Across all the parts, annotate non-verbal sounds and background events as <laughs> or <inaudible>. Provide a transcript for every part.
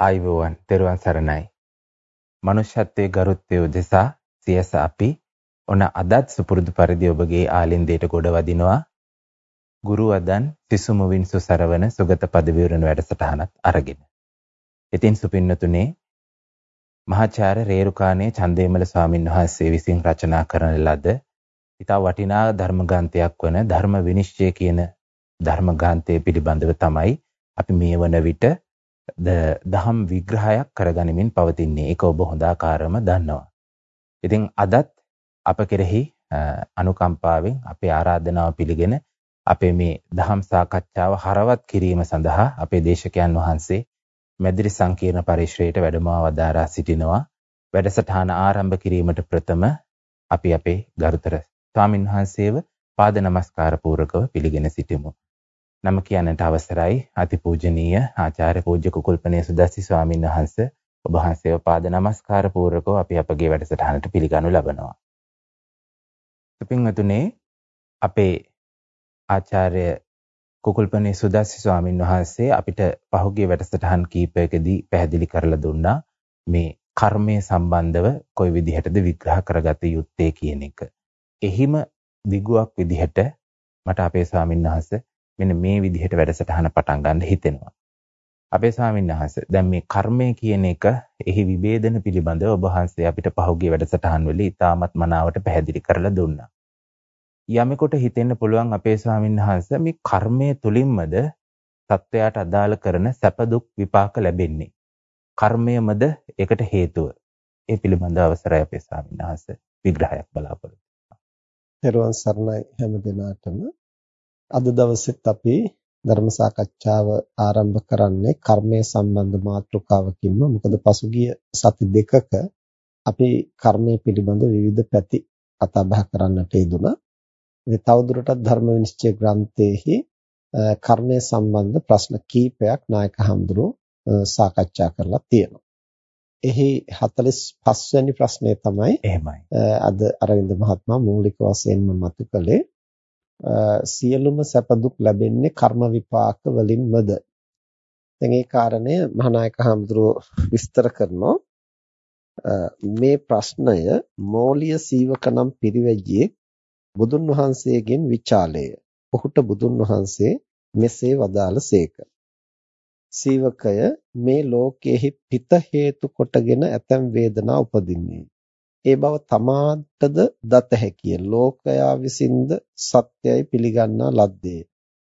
ආයුබෝවන් තෙරුවන් සරණයි. මනුෂ්‍යත්වයේ ගරුත්වය උදෙසා සියස අපි ඔන අදත් සුපුරුදු පරිදි ඔබගේ ආලින්දයට ගොඩ වදිනවා. ගුරු වදන් සිසුමුවින් සුසරවන සුගත පද විවරණ වැඩසටහනත් අරගෙන. ඉතින් සුපින්නතුනේ මහාචාර්ය රේරුකාණේ චන්දේමල ස්වාමින් වහන්සේ විසින් රචනා කරන ලද ඉතා වටිනා ධර්මගාන්තයක් වන ධර්ම විනිශ්චය කියන ධර්මගාන්තය පිළිබඳව තමයි අපි මේ වන විට දහම් විග්‍රහයක් කරගනිමින් පවතින්නේ. ඒක ඔබ හොඳාකාරම දන්නවා. ඉතින් අදත් අප කෙරෙහි අනුකම්පාවෙන් අපේ ආරාධනාව පිළිගෙන අපේ මේ දහම් සාකච්ඡාව හරවත් කිරීම සඳහා අපේ දේශකයන් වහන්සේ මැදිරි සංකීර්ණ පරිශ්‍රයට වැඩමව වදාරා සිටිනවා. වැඩසටහන ආරම්භ කිරීමට ප්‍රථම අපි අපේ ගරුතර ස්වාමින් වහන්සේව පාද නමස්කාර පූර්වකව පිළිගෙන සිටිමු. නම කියන්නට අවසරයි අතිපූජනීය ආචාර්ය පූජ්‍ය කුකුල්පනේ සුදස්සි ස්වාමීන් වහන්සේ ඔබ වහන්සේව පාද නමස්කාර පූර්වකව අපි අපගේ වැඩසටහනට පිළිගනු ලබනවා. පින්වතුනේ අපේ ආචාර්ය කුකුල්පනේ සුදස්සි ස්වාමීන් වහන්සේ අපිට පහුගිය වැඩසටහන් කීපයකදී පැහැදිලි කරලා දුන්නා මේ කර්මය සම්බන්ධව කොයි විදිහටද විග්‍රහ කරගත යුත්තේ කියන එක. එහිම දිගුවක් විදිහට මට අපේ ස්වාමීන් වහන්සේ මෙන්න මේ විදිහට වැඩසටහන පටන් ගන්න හිතෙනවා. අපේ ස්වාමීන් වහන්සේ දැන් මේ කර්මය කියන එක එහි විභේදන පිළිබඳව ඔබ වහන්සේ අපිට පහුගිය වැඩසටහන් වල ඉතාමත් මනාවට පැහැදිලි කරලා දුන්නා. යමෙකුට හිතෙන්න පුළුවන් අපේ ස්වාමීන් වහන්සේ මේ කර්මය තුලින්මද සත්වයාට අදාළ කරන සැප දුක් විපාක ලැබෙන්නේ. කර්මයමද ඒකට හේතුව. ඒ පිළිබඳව අවසරයි අපේ ස්වාමීන් වහන්සේ විග්‍රහයක් බලාපොරොත්තු වෙනවා. පෙරවන් සර්ණයි හැම දිනාටම අද දවසෙත් අපි ධර්ම සාකච්ඡාව ආරම්භ කරන්නේ කර්මය සම්බන්ධ මාතෘකාවකින්ම මොකද පසුගිය සති දෙකක අපි කර්මය පිළිබඳ විවිධ පැති කතා බහ කරන්නට යෙදුණා. ඉතින් තවදුරටත් ධර්ම විනිශ්චය ග්‍රන්ථයේහි කර්මය සම්බන්ධ ප්‍රශ්න කීපයක් නායක හඳුරු සාකච්ඡා කරලා තියෙනවා. එහි 45 වෙනි ප්‍රශ්නය තමයි එහෙමයි. අද අරවින්ද මහත්මයා මූලික වශයෙන්ම මතු කළේ සියලුම සැප දුක් ලැබෙන්නේ කර්ම විපාක වලින්මද දැන් ඒ කාරණය මහානායක හඳුරෝ විස්තර කරනවා මේ ප්‍රශ්නය මෝලිය සීවක නම් පිරිවැජියේ බුදුන් වහන්සේගෙන් විචාලය. ඔහුට බුදුන් වහන්සේ මෙසේ වදාළසේක. සීවකය මේ ලෝකයේහි පිත හේතු කොටගෙන ඇතැම් වේදනා උපදින්නේ. ඒ බව තමාටද දත හැකිය. ලෝකයා විසින්ද සත්‍යයි පිළිගන්නා ලද්දේ.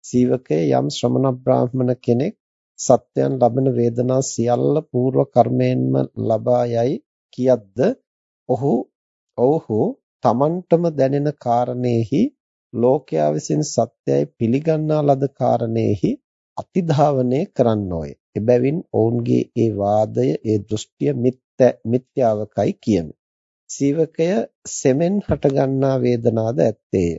සීවකේ යම් ශ්‍රමණ බ්‍රාහ්මණ කෙනෙක් සත්‍යයන් ලබන වේදනා සියල්ල పూర్ව කර්මයෙන්ම ලබා යයි කියද්ද ඔහු ඔව්හු තමන්ටම දැනෙන කාරණේහි ලෝකයා විසින් සත්‍යයි පිළිගන්නා ලද කාරණේහි අතිධාවනය කරන්නෝය. එබැවින් ඔවුන්ගේ ඒ වාදය ඒ දෘෂ්ටිය මිත්‍යාවකයි කියමි. සීවකය සෙමෙන් හටගන්නා වේදනාද ඇත්තේය.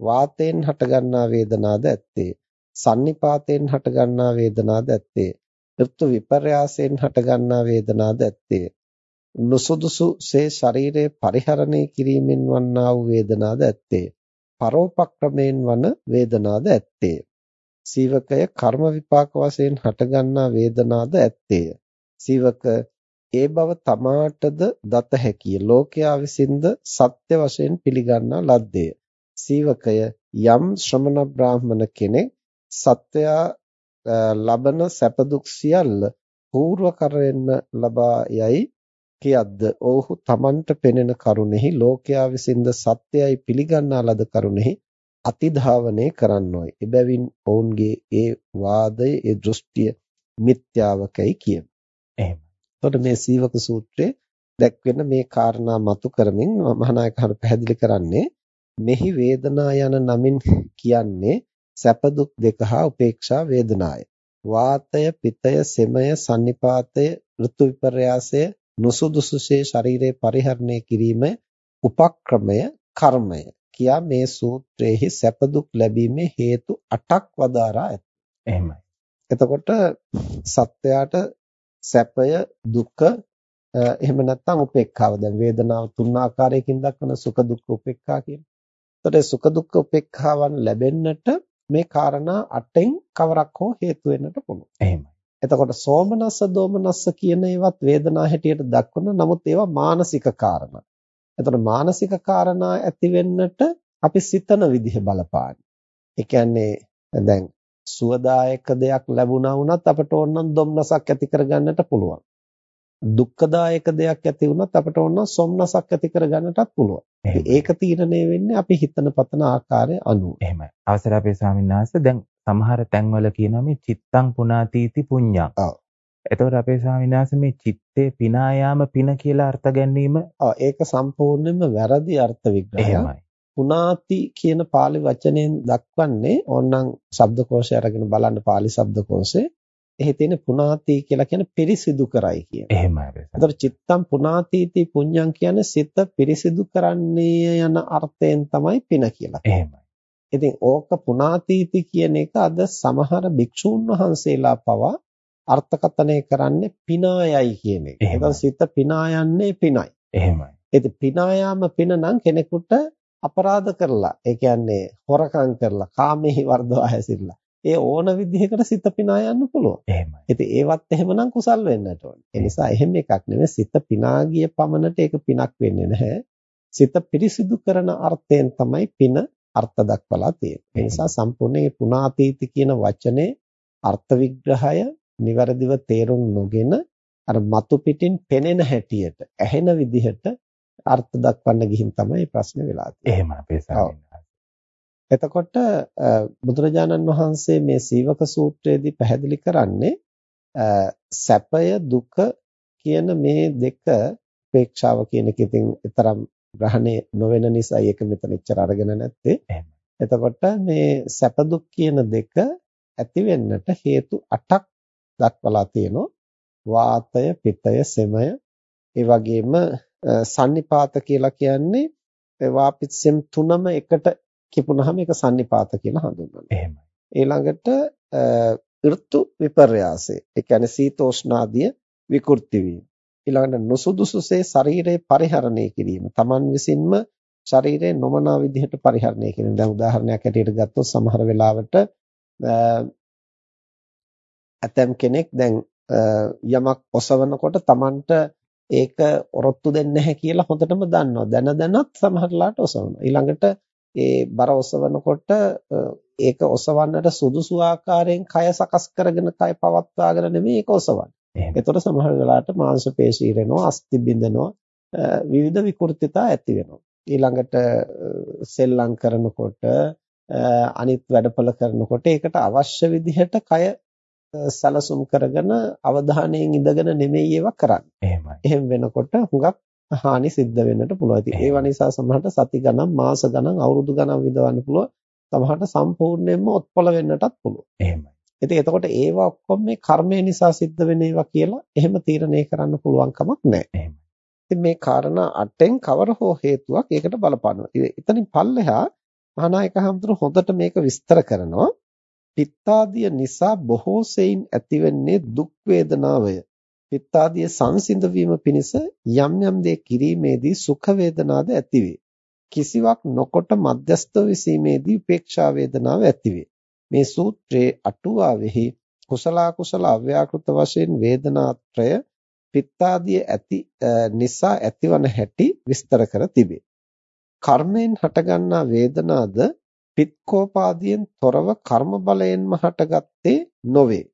වාතයෙන් හටගන්නා වේදනාද ඇත්තේය. සන්නිපාතයෙන් හටගන්නා වේදනාද ඇත්තේය. ඍතු විපර්යාසයෙන් හටගන්නා වේදනාද ඇත්තේය. නුසුදුසු සේ ශරීරයේ පරිහරණය කිරීමෙන් වන්නා වූ වේදනාද ඇත්තේය. පරෝපක්‍රමයෙන් වන වේදනාද ඇත්තේය. සීවකය කර්ම විපාක වශයෙන් හටගන්නා වේදනාද ඇත්තේය. සීවක ඒ බව තමාටද දත හැකිය. ලෝකයා විසින්ද සත්‍ය වශයෙන් පිළිගන්නා ලද්දේ. සීවකය යම් ශ්‍රමණ බ්‍රාහ්මණ කෙනෙක් සත්වයා ලබන සැප දුක් සියල්ල పూర్ව කරෙන්න ලබා යයි කියද්ද ඔව්හු තමන්ට පෙනෙන කරුණෙහි ලෝකයා විසින්ද සත්‍යයි පිළිගන්නා ලද කරුණෙහි අතිධාවනය කරන්නෝයි. එබැවින් ඔවුන්ගේ ඒ වාදය ඒ දෘෂ්ටිය මිත්‍යාවකයි කියමු. එහෙම. එතකොට මේ සීවක සූත්‍රයේ දැක්වෙන මේ කාරණා මතු කරමින් මහානායක හරු පැහැදිලි කරන්නේ මෙහි වේදනා යන නමින් කියන්නේ සැප දුක් දෙක හා උපේක්ෂා වේදනාය. වාතය, පිතය, සෙමය, සන්නිපාතය, ඍතු විපර්යාසය, නුසුදුසුසේ ශරීරේ පරිහරණය කිරීම උපක්‍රමය කර්මය කියා මේ සූත්‍රයේහි සැප දුක් ලැබීමේ හේතු 8ක් වදාරා ඇත. එහෙමයි. එතකොට සත්වයාට සැපය දුක එහෙම නැත්නම් උපේක්ඛාව දැන් වේදනාව තුන් ආකාරයකින් දක්වන සුඛ දුක්ඛ උපේක්ඛා කියන. එතකොට සුඛ දුක්ඛ උපේක්ඛාවන් ලැබෙන්නට මේ காரணා අටෙන් කවරක් හෝ හේතු වෙන්නට පුළුවන්. එහෙමයි. එතකොට සෝමනස්ස දෝමනස්ස කියන ඒවත් වේදනා හැටියට දක්වන නමුත් ඒවා මානසික කාරණා. එතකොට මානසික කාරණා ඇති වෙන්නට අපි සිතන විදිහ බලපාන. ඒ කියන්නේ දැන් සුවදායක දෙයක් ලැබුණා වුණත් අපට ඕනනම් දුම්නසක් ඇති කරගන්නට පුළුවන්. දුක්ඛදායක දෙයක් ඇති වුණත් අපට ඕනනම් සොම්නසක් ඇති කරගන්නටත් පුළුවන්. ඒක තීරණය වෙන්නේ අපි හිතන පතන ආකාරය අනුව. එහෙමයි. අවසර අපේ ස්වාමීන් වහන්සේ දැන් සමහර තැන්වල කියනවා මේ චිත්තං පුනාතීති පුඤ්ඤං. ඔව්. එතකොට අපේ ස්වාමීන් වහන්සේ මේ චිත්තේ පිනා යාම පින කියලා අර්ථ ගැනීම ඔව් ඒක සම්පූර්ණයෙන්ම වැරදි අර්ථ විග්‍රහයක්. එහෙමයි. පුනාති කියන pāli වචනයෙන් දක්වන්නේ ඕනනම් ශබ්දකෝෂය අරගෙන බලන්න pāli ශබ්දකෝෂේ එහි තියෙන පුනාති කියලා කියන්නේ පිරිසිදු කරයි කියන. එහෙමයි. ඒතර චිත්තම් පුනාතිති පුඤ්ඤං කියන්නේ සිත පිරිසිදු කරන්නේ යන අර්ථයෙන් තමයි පින කියලා. එහෙමයි. ඉතින් ඕක පුනාතීති කියන එක අද සමහර භික්ෂූන් වහන්සේලා පවා අර්ථකථනය කරන්නේ පිනායයි කියන එක. ඒක සිත පිනා යන්නේ පිනයි. එහෙමයි. ඉතින් පිනා යාම පින නම් කෙනෙකුට අපරාධ කරලා, ඒ කියන්නේ හොරකම් කරලා, කාමෙහි වර්ධව හැසිරලා, ඒ ඕන විදිහකට සිත පිනා යන්න පුළුවන්. එහෙමයි. ඉතින් ඒවත් එහෙමනම් කුසල් වෙන්නට ඕනේ. ඒ නිසා එහෙම එකක් නෙමෙයි සිත පිනා ගිය පමණට ඒක පිනක් වෙන්නේ නැහැ. සිත පිරිසිදු කරන අර්ථයෙන් තමයි පින අර්ථ දක්වලා තියෙන්නේ. ඒ නිසා සම්පූර්ණ පුනාතීති කියන වචනේ අර්ථ විග්‍රහය નિවරදිව තේරුම් නොගෙන අර මතු පිටින් පෙනෙන හැටියට ඇහෙන විදිහට අර්ථ දක්වන්න ගිහින් තමයි ප්‍රශ්නේ වෙලා තියෙන්නේ. එහෙම අපේ එතකොට බුදුරජාණන් වහන්සේ මේ සීවක සූත්‍රයේදී පැහැදිලි කරන්නේ සැපය දුක කියන මේ දෙක උපේක්ෂාව කියන එක ඉතින් තරම් ග්‍රහණය නොවන නිසා ඒක මෙතන එච්චර අරගෙන නැත්තේ. එතකොට මේ සැප දුක් කියන දෙක ඇති වෙන්නට හේතු 8ක් දක්වලා තියෙනවා. වාතය, පිතය, සෙමය, ඒ වගේම සන්නිපාත කියලා කියන්නේ වාපිත්සෙම් තුනම එකට කිපුණාම ඒක සන්නිපාත කියලා හඳුන්වනවා. එහෙමයි. ඊළඟට ඍතු විපර්යාසය. ඒ කියන්නේ සීතෝෂ්ණාදිය විකෘති වීම. ඊළඟට නුසුදුසුසේ ශරීරය පරිහරණය කිරීම. Taman විසින්ම ශරීරය නොමනා විදිහට පරිහරණය කිරීම. දැන් උදාහරණයක් ඇටියට ගත්තොත් සමහර වෙලාවට ඇතම් කෙනෙක් දැන් යමක් ඔසවනකොට Tamanට ඒක ඔරොත්තු දෙන්නේ නැහැ කියලා හොඳටම දන්නවා. දැන දැනත් සමහරලාට ඔසවනවා. ඊළඟට ඒ බර ඔසවනකොට ඒක ඔසවන්නට සුදුසු ආකාරයෙන් කය සකස් කරගෙන කය පවත්වාගෙන නෙමෙයි ඒක ඔසවන්නේ. එතකොට සමහර වෙලාවට මාංශ පේශී ඉරෙනවා, අස්ථි බිඳෙනවා, විවිධ විකෘතිතා ඇති වෙනවා. ඊළඟට සෙල්ලම් කරනකොට අනිත් වැඩපළ කරනකොට ඒකට අවශ්‍ය විදිහට කය සැලසුම් කරගෙන අවධානයෙන් ඉඳගෙන නෙමෙයි ඒවා කරන්නේ. එහෙමයි. එහෙම වෙනකොට හුඟක් හානි සිද්ධ වෙන්නට පුළුවන්. ඉතින් ඒවා නිසා සමහරට සති ගණන්, මාස ගණන්, අවුරුදු ගණන් විඳවන්න පුළුවන්. සමහරට සම්පූර්ණයෙන්ම ඔත්පල වෙන්නටත් පුළුවන්. එහෙමයි. ඉතින් එතකොට ඒවා ඔක්කොම මේ කර්මය නිසා සිද්ධ වෙන ඒවා කියලා එහෙම තීරණය කරන්න පුළුවන් කමක් නැහැ. ඉතින් මේ කාරණා අටෙන් කවර හෝ හේතුවක් ඒකට බලපානවා. එතනින් පල්ලෙහා මහානායක හඳුරු හොඳට මේක විස්තර කරනවා. පිත්තාදිය නිසා බොහෝ සෙයින් ඇතිවෙන්නේ දුක් වේදනාවය. පිත්තාදිය සංසිඳ වීම පිණිස යම් යම් දේ කිරීමේදී සුඛ වේදනාද ඇතිවේ. කිසිවක් නොකොට මධ්‍යස්ථ විසීමේදී උපේක්ෂා වේදනාව ඇතිවේ. මේ සූත්‍රයේ අටුවාවෙහි කුසල කුසල අව්‍යාකෘත වශයෙන් වේදනාත්‍රය පිත්තාදිය ඇති නිසා ඇතිවන හැටි විස්තර කර තිබේ. කර්මයෙන් හටගන්නා වේදනාද පිත්කෝපාදියෙන් තොරව කර්ම බලයෙන්ම හටගත්තේ නොවේ.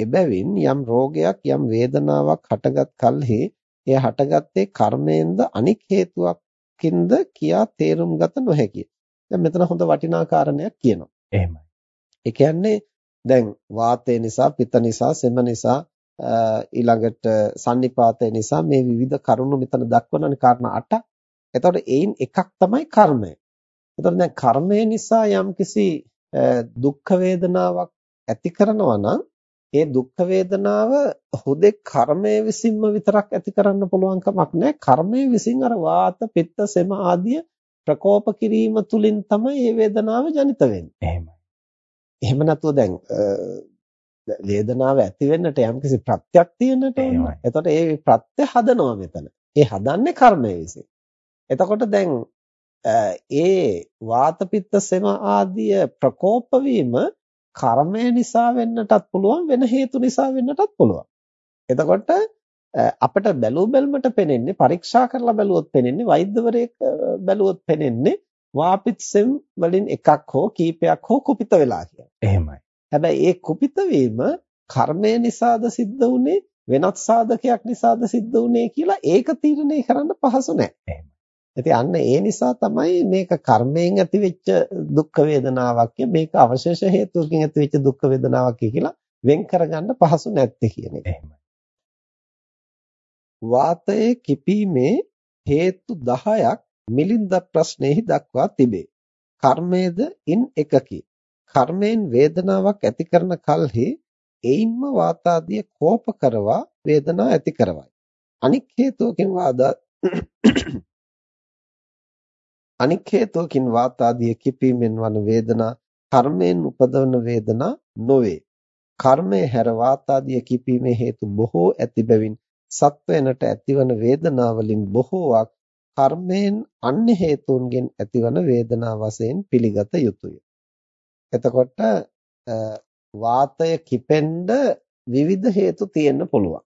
එබැවින් යම් රෝගයක් යම් වේදනාවක් හටගත් කලෙහි එය හටගත්තේ කර්මයෙන්ද අනික් හේතුවකින්ද කියා තේරුම් ගත නොහැකිය. දැන් මෙතන හොඳ වටිනා කාරණයක් කියනවා. එහෙමයි. ඒ කියන්නේ දැන් වාතය නිසා, පිත නිසා, සෙම නිසා ඊළඟට සන්නිපාතය නිසා මේ විවිධ කරුණු මෙතන දක්වනනේ කාරණා 8ක්. එතකොට ඒයින් එකක් තමයි කර්මය. එතකොට දැන් කර්මය නිසා යම්කිසි දුක් වේදනාවක් ඇති කරනවා නම් ඒ දුක් වේදනාව හුදෙක් කර්මය විසින්ම විතරක් ඇති කරන්න පුළුවන් කමක් නැහැ. කර්මය විසින් අර වාත, පිත්ත, සෙම ආදිය ප්‍රකෝප කිරීම තුලින් තමයි මේ වේදනාව ජනිත වෙන්නේ. එහෙමයි. එහෙම නැතුව දැන් වේදනාව ඇති වෙන්නට යම්කිසි ප්‍රත්‍යක් තියෙන්නට ඕනේ. එතකොට ඒ ප්‍රත්‍ය හදනවා මෙතන. ඒ හදන්නේ කර්මය විසින්. එතකොට දැන් ඒ වාත පිත්ත සෙම ආදිය ප්‍රකෝප වීම කර්මය නිසා වෙන්නටත් පුළුවන් වෙන හේතු නිසා වෙන්නටත් පුළුවන්. එතකොට අපිට බැලු බැලමට පෙනෙන්නේ පරීක්ෂා කරලා බැලුවොත් පෙනෙන්නේ වෛද්‍යවරයෙක් බැලුවොත් පෙනෙන්නේ වාපිත්සෙම් වලින් එකක් හෝ කීපයක් හෝ කුපිත වෙලා කියලා. එහෙමයි. හැබැයි ඒ කුපිත වීම කර්මය නිසාද සිද්ධ වුනේ වෙනත් සාධකයක් නිසාද සිද්ධ වුනේ කියලා ඒක තීරණය කරන්න පහසු නැහැ. ඉතින් අන්න ඒ නිසා තමයි මේක කර්මයෙන් ඇතිවෙච්ච දුක් වේදනාවක් මේක අවශේෂ හේතුවකින් ඇතිවෙච්ච දුක් වේදනාවක් කියලා වෙන් කරගන්න පහසු නැත්තේ කියන එක. වාතයේ කිපීමේ හේතු 10ක් මිලින්ද ප්‍රශ්නයේහි දක්වා තිබේ. කර්මයේද ඉන් එකකි. කර්මයෙන් වේදනාවක් ඇති කරන කල්හි එයින්ම වාතාදිය කෝප කරවා වේදනාව ඇති කරවයි. අනික් හේතුවකින් වාදා අනික් හේතුවකින් වාතාදිය කිපීමෙන් වන වේදනා කර්මයෙන් උපදවන වේදනා නොවේ. කර්මය හැර වාතාදිය කිපීමේ හේතු බොහෝ ඇති බැවින් සත්වයනට ඇතිවන වේදනාවලින් බොහෝවක් කර්මයෙන් අන්‍ය හේතුන්ගෙන් ඇතිවන වේදනා වශයෙන් පිළිගත යුතුය. එතකොට වාතය කිපෙන්න විවිධ හේතු තියෙන්න පුළුවන්.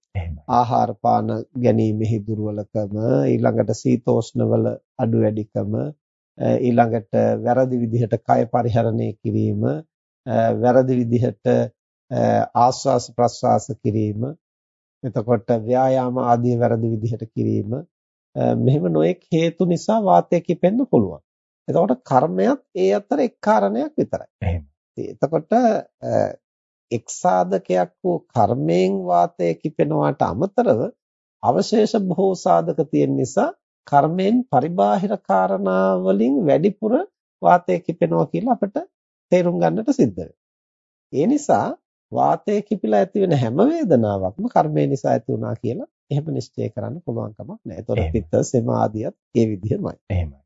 ආහාර පාන ගැනීමෙහි දුර්වලකම, ඊළඟට සීතෝෂ්ණවල අඩු වැඩිකම, ඊළඟට වැරදි විදිහට කය පරිහරණය කිරීම, වැරදි විදිහට ආස්වාස ප්‍රස්වාස කිරීම, එතකොට ව්‍යායාම ආදී වැරදි විදිහට කිරීම මෙහෙම නොඑක් හේතු නිසා වාතය කිපෙන්න පුළුවන්. එතකොට කර්මයක් ඒ අතර එක් කාරණයක් විතරයි. එහෙම. එතකොට එක් සාධකයක් වූ කර්මයෙන් වාතය කිපෙනවාට අමතරව අවශේෂ බොහෝ සාධක තියෙන නිසා කර්මයෙන් පරිබාහිර කාරණා වලින් වැඩිපුර වාතය කිපෙනවා කියලා අපිට තේරුම් ගන්නට සිද්ධ ඒ නිසා වාතය කිපිලා ඇති වෙන හැම වේදනාවක්ම කර්මය නිසා ඇති වුණා කියලා එහෙම නිශ්චය කරන්න පුළුවන් කමක් නැහැ. ඒතකොට පිත්ත සෙම ආදියත් ඒ විදිහමයි. එහෙමයි.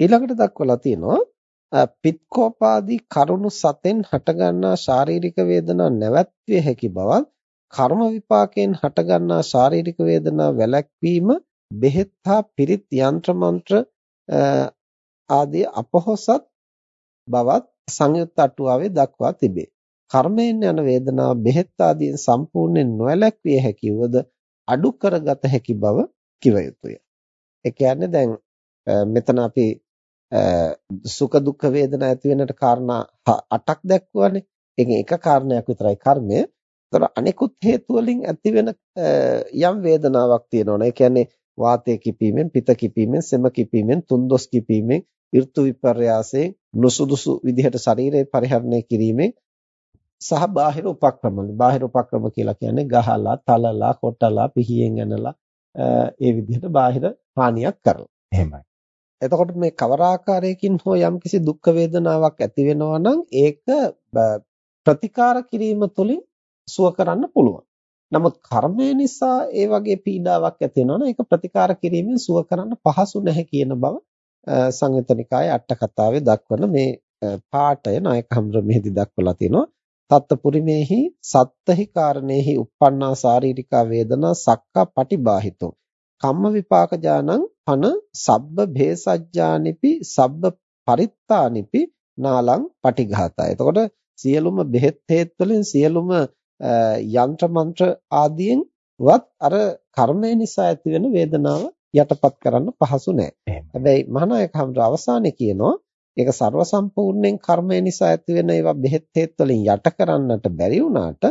ඊළඟට දක්වලා තියෙනවා පිත්කෝපාදී කරුණු සතෙන් හටගන්නා ශාරීරික වේදනා නැවැත්විය හැකි බවත් කර්ම විපාකයෙන් හටගන්නා ශාරීරික වේදනා වැළැක්වීම බෙහෙත් හා පිරිත් යන්ත්‍ර මන්ත්‍ර ආදී අපොහොසත් බවත් සංයුත් අටුවාවේ දක්වා තිබේ. කර්මයෙන් යන වේදනාව බෙහෙත් ආදීන් සම්පූර්ණයෙන් නොඇලැක්විය හැකි වුවද අඩු කරගත හැකි බව කිව යුතුය. ඒ කියන්නේ දැන් මෙතන අපි සුඛ දුක්ඛ වේදනා ඇති වෙනට කාරණා 8ක් දැක්වුවානේ. ඒකෙන් එක කාරණයක් විතරයි කර්මය. ඒතර අනිකුත් හේතු වලින් ඇති වෙන යම් වේදනාවක් තියෙනවනේ. ඒ කියන්නේ වාතය කිපීමෙන්, පිත කිපීමෙන්, සෙම කිපීමෙන්, තුන්දොස් කිපීමෙන්, ඍතු විපර්යාසයෙන් නුසුදුසු විදිහට ශරීරය පරිහරණය කිරීමෙන් සහ බාහිර උපක්‍රම බාහිර උපක්‍රම කියලා කියන්නේ ගහලා, තලලා, කොටලා, පිහියෙන් ඇනලා ඒ විදිහට බාහිර හානියක් කරලා. එහෙමයි. එතකොට මේ කවර ආකාරයකින් හෝ යම්කිසි දුක් වේදනාවක් ඇති වෙනවා නම් ඒක ප්‍රතිකාර කිරීම තුළින් සුව කරන්න පුළුවන්. නමුත් කර්මය නිසා ඒ වගේ පීඩාවක් ඇති වෙනවා නම් ඒක ප්‍රතිකාර කිරීමෙන් සුව කරන්න පහසු නැහැ කියන බව සංයුතනිකායේ අට කතාවේ දක්වන මේ පාඨය නායක හම්ර මෙහිදී දක්වලා තිනවා. තත්පුරිමේහි සත්තහි කාරණේහි uppannā sāririkā වේදනා සක්කා පටිබාහිතෝ කම්ම විපාකජානං පන සබ්බ භේසජ්ජානිපි සබ්බ පරිත්තානිපි නාලං පටිඝාතය. එතකොට සියලුම බෙහෙත් හේත් වලින් සියලුම යంత్‍ර මන්ත්‍ර ආදියෙන්වත් අර කර්මය නිසා ඇතිවෙන වේදනාව යටපත් කරන්න පහසු නෑ. හැබැයි මහානායක හඳු අවසානයේ කියනවා ඒක ਸਰව සම්පූර්ණයෙන් කර්මය නිසා ඇතිවෙන ඒවා බෙහෙත් හේත් වලින් යට කරන්නට බැරි වුණාට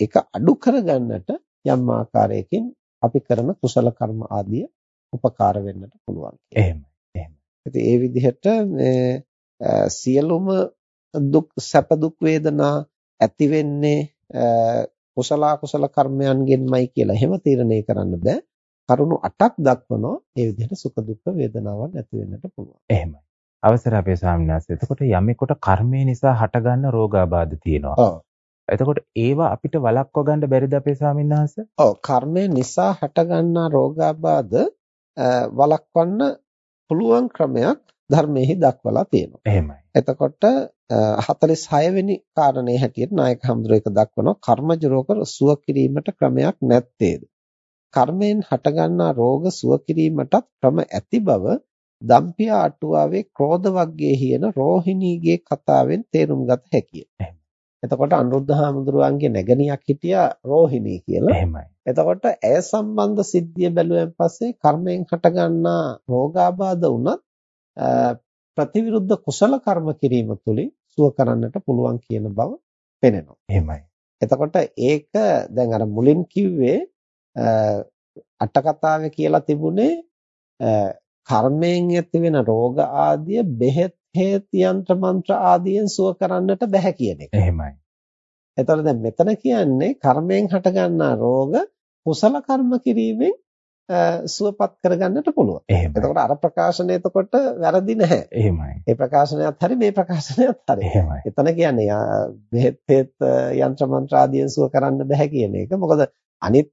ඒක අඩු කරගන්නට යම් ආකාරයකින් අපි කරන කුසල කර්ම ආදිය උපකාර වෙන්නට පුළුවන්. එහෙමයි. එහෙමයි. ඉතින් ඒ විදිහට මේ සියලුම දුක් සැප දුක් වේදනා ඇති වෙන්නේ කුසල කුසල කර්මයන්ගෙන්මයි කියලා එහෙම තීරණය කරන්න බෑ. කරුණු 8ක් දක්වනවා ඒ විදිහට සුඛ දුක්ඛ වේදනාවන් ඇති වෙන්නට පුළුවන්. එහෙමයි. අවසර අපේ ස්වාමීන් වහන්සේ. එතකොට යමෙකුට කර්මය නිසා හටගන්න රෝගාබාධ තියෙනවා. ඔව්. එතකොට ඒවා අපිට වළක්ව ගන්න බැරිද අපේ ස්වාමීන් වහන්සේ? ඔව් කර්මය නිසා හටගන්නා රෝගාබාධ වළක්වන්න පුළුවන් ක්‍රමයක් ධර්මයේ දක්වලා තියෙනවා. එහෙමයි. එතකොට 46 වෙනි කාරණේ හැටියට නායක හඳුර එක දක්වනවා කර්මජ රෝග සුව කිරීමට ක්‍රමයක් නැත්තේද? කර්මයෙන් හටගන්නා රෝග සුව කිරීමටත් ක්‍රම ඇති බව දම්පියා අටුවාවේ ක්‍රෝධ වර්ගයේ කියන රෝහිණීගේ කතාවෙන් තේරුම් ගත හැකිය. එතකොට අනුරුද්ධ හාමුදුරුවන්ගේ නැගණියක් හිටියා රෝහිණී කියලා. එහෙමයි. එතකොට ඇය සම්බන්ධ සිද්ධිය බැලුවෙන් පස්සේ කර්මයෙන් හටගන්නා රෝගාබාධ වුණත් ප්‍රතිවිරුද්ධ කුසල කර්ම කිරීම තුළින් සුව කරන්නට පුළුවන් කියන බව පෙනෙනවා. එහෙමයි. එතකොට ඒක දැන් අර මුලින් කිව්වේ අට කතාවේ කියලා තිබුණේ කර්මයෙන් ඇති වෙන රෝග ආදිය බෙහෙත් හේත් යන්ත්‍ර මන්ත්‍ර ආදියෙන් සුව කරන්නට බෑ කියන එක. එහෙමයි. එතකොට දැන් මෙතන කියන්නේ කර්මයෙන් හටගන්නා රෝග කුසල කර්ම කිරීමෙන් සුවපත් කරගන්නට පුළුවන්. එතකොට අර ප්‍රකාශනය එතකොට වැරදි නැහැ. එහෙමයි. ඒ ප්‍රකාශනයත් හරි මේ ප්‍රකාශනයත් හරි. එහෙමයි. එතන කියන්නේ බෙහෙත් හේත් යන්ත්‍ර මන්ත්‍ර ආදියෙන් සුව කරන්න බෑ කියන එක. මොකද අනිත්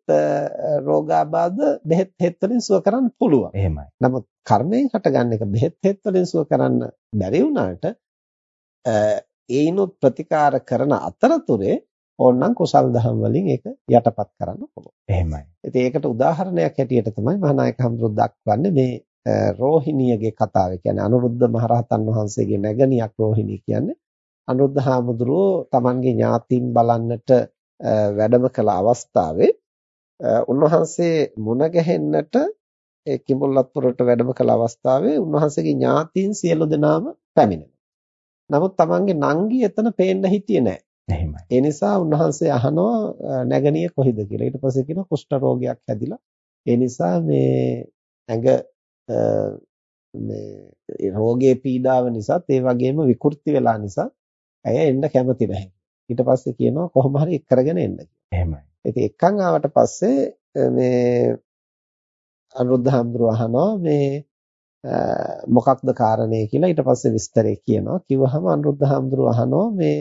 රෝගාබාධ බෙහෙත් හෙත් වලින් සුව කරන්න පුළුවන්. එහෙමයි. නමුත් කර්මයෙන් හටගන්න එක බෙහෙත් හෙත් වලින් සුව කරන්න බැරි වුණාට ඒිනුත් ප්‍රතිකාර කරන අතරතුරේ ඕනනම් කුසල් දහම් වලින් ඒක යටපත් කරන්න පුළුවන්. එහෙමයි. ඉතින් ඒකට උදාහරණයක් හැටියට තමයි මහානායක හඳුරු දක්වන්නේ මේ රෝහිණියගේ කතාව. කියන්නේ අනුරුද්ධ මහරහතන් වහන්සේගේ නැගණියක් රෝහිණී කියන්නේ. අනුරුද්ධ හාමුදුරුවෝ Tamanගේ ඥාතීන් බලන්නට වැඩම කළ අවස්ථාවේ උන්වහන්සේ මුණ ගැහෙන්නට ඒ කිඹුල්වත්පුරට වැඩම කළ අවස්ථාවේ උන්වහන්සේගේ ඥාතීන් සියලු දෙනාම පැමිණෙනවා. නමුත් Tamanගේ නංගි එතන පේන්න හිටියේ නැහැ. එහෙමයි. ඒ නිසා උන්වහන්සේ අහනවා නැගණිය කොහෙද කියලා. ඊට පස්සේ කියනවා කුෂ්ඨ රෝගයක් හැදිලා. ඒ නිසා මේ ඇඟ මේ රෝගයේ පීඩාව නිසා ඒ වගේම විකෘති වෙලා නිසා ඇය එන්න කැමති නැහැ. ඊට පස්සේ කියනවා කොහොම හරි එක් කරගෙන එන්න කියලා. එහෙමයි. ඉතින් එක්කන් ආවට පස්සේ මේ අනුරුද්ධ හඳුරු අහනවා මේ මොකක්ද කාරණේ කියලා ඊට පස්සේ විස්තරේ කියනවා. කිව්වහම අනුරුද්ධ හඳුරු අහනවා මේ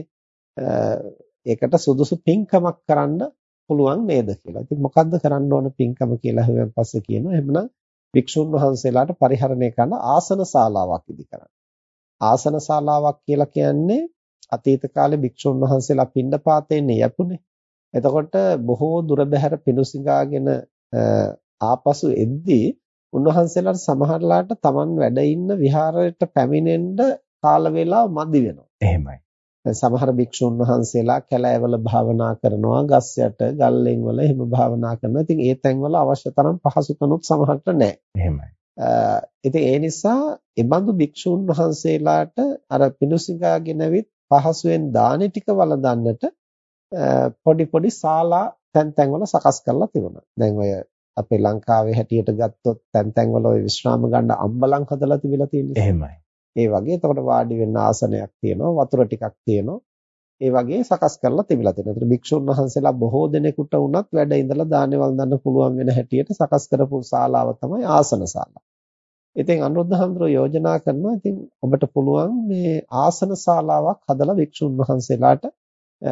ඒකට සුදුසු පින්කමක් කරන්න පුළුවන් නේද කියලා. ඉතින් මොකද්ද කරන්න ඕන පින්කම කියලා අහුවෙන් පස්සේ කියනවා. එහෙමනම් වික්ෂුන් වහන්සේලාට පරිහරණය කරන ආසන ශාලාවක් ඉදි කරන්න. ආසන ශාලාවක් කියලා කියන්නේ අතීත කාලේ භික්ෂුන් වහන්සේලා පින්ඩපාතයෙන් යපුනේ. එතකොට බොහෝ දුර බැහැර පිණුසිඟාගෙන ආපසු එද්දී උන්වහන්සේලාට සමහරලාට Taman වැඩ ඉන්න විහාරයට පැමිණෙන්න කාල වේලාව මදි වෙනවා. එහෙමයි. සමහර භික්ෂුන් වහන්සේලා කැලෑවල භාවනා කරනවා, ගස් යට, ගල්ලෙන් වල එහෙම භාවනා කරනවා. ඉතින් ඒ තැන්වල අවශ්‍ය තරම් පහසුකම්ුත් සමහරට නැහැ. එහෙමයි. ඉතින් ඒ නිසා ඒ බඳු භික්ෂුන් වහන්සේලාට අර පිණුසිඟාගෙනවිත් පහසුවෙන් දානි ටික වළඳන්නට පොඩි පොඩි ශාලා තැන් තැන්වල සකස් කරලා තිබුණා. දැන් ඔය අපේ ලංකාවේ හැටියට ගත්තොත් තැන් තැන්වල ඔය විශ්‍රාම ගන්න අම්බලම් හදලා තිබිලා තියෙනවා. එහෙමයි. ඒ වගේ එතකොට වාඩි වෙන්න ආසනයක් තියෙනවා, වතුර ටිකක් තියෙනවා. ඒ වගේ සකස් කරලා තිබිලා තියෙනවා. ඒතර භික්ෂුන් වහන්සේලා බොහෝ දෙනෙකුට වුණත් වැඩ ඉඳලා දානේ වන්දන්න පුළුවන් වෙන හැටියට සකස් කරපු ශාලාව තමයි ආසන ශාලාව. ඉතින් අනුරුද්ධ හඳුරෝ යෝජනා කරනවා ඉතින් ඔබට පුළුවන් මේ ආසන ශාලාවක් හදලා වික්ෂුන් වහන්සේලාට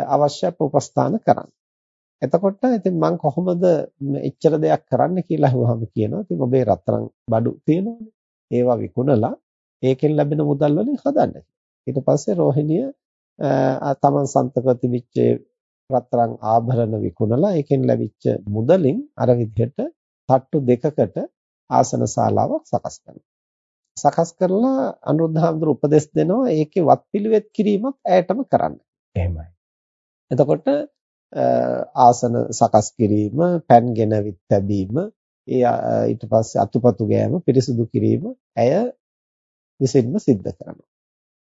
අවශ්‍ය උපස්ථාන කරන්න. එතකොට ඉතින් මම කොහොමද එච්චර දෙයක් කරන්න කියලා අහුවහම කියනවා. ඉතින් ඔබේ රත්තරන් බඩු තියෙනවනේ. ඒවා විකුණලා ඒකෙන් ලැබෙන මුදල් වලින් හදන්න. ඊට පස්සේ රෝහිණිය තමන් සන්තක තිබිච්ච රත්තරන් ආභරණ විකුණලා ඒකෙන් ලැබිච්ච මුදලින් අර විදිහට තට්ටු දෙකකට ආසන ශාලාවක් සකස් කරනවා. සකස් කරලා අනුරුද්ධ හාමුදුරු උපදෙස් දෙනවා ඒකේ වත්පිළිවෙත් කිරීමත් ඇයටම කරන්න. එහෙමයි. එතකොට ආසන සකස් කිරීම, පෑන් ගෙනවිත් තැබීම, ඒ ඊට පස්සේ අතුපතු ගෑම පිරිසිදු කිරීම ඇය විසින්ම සිද්ධ කරනවා.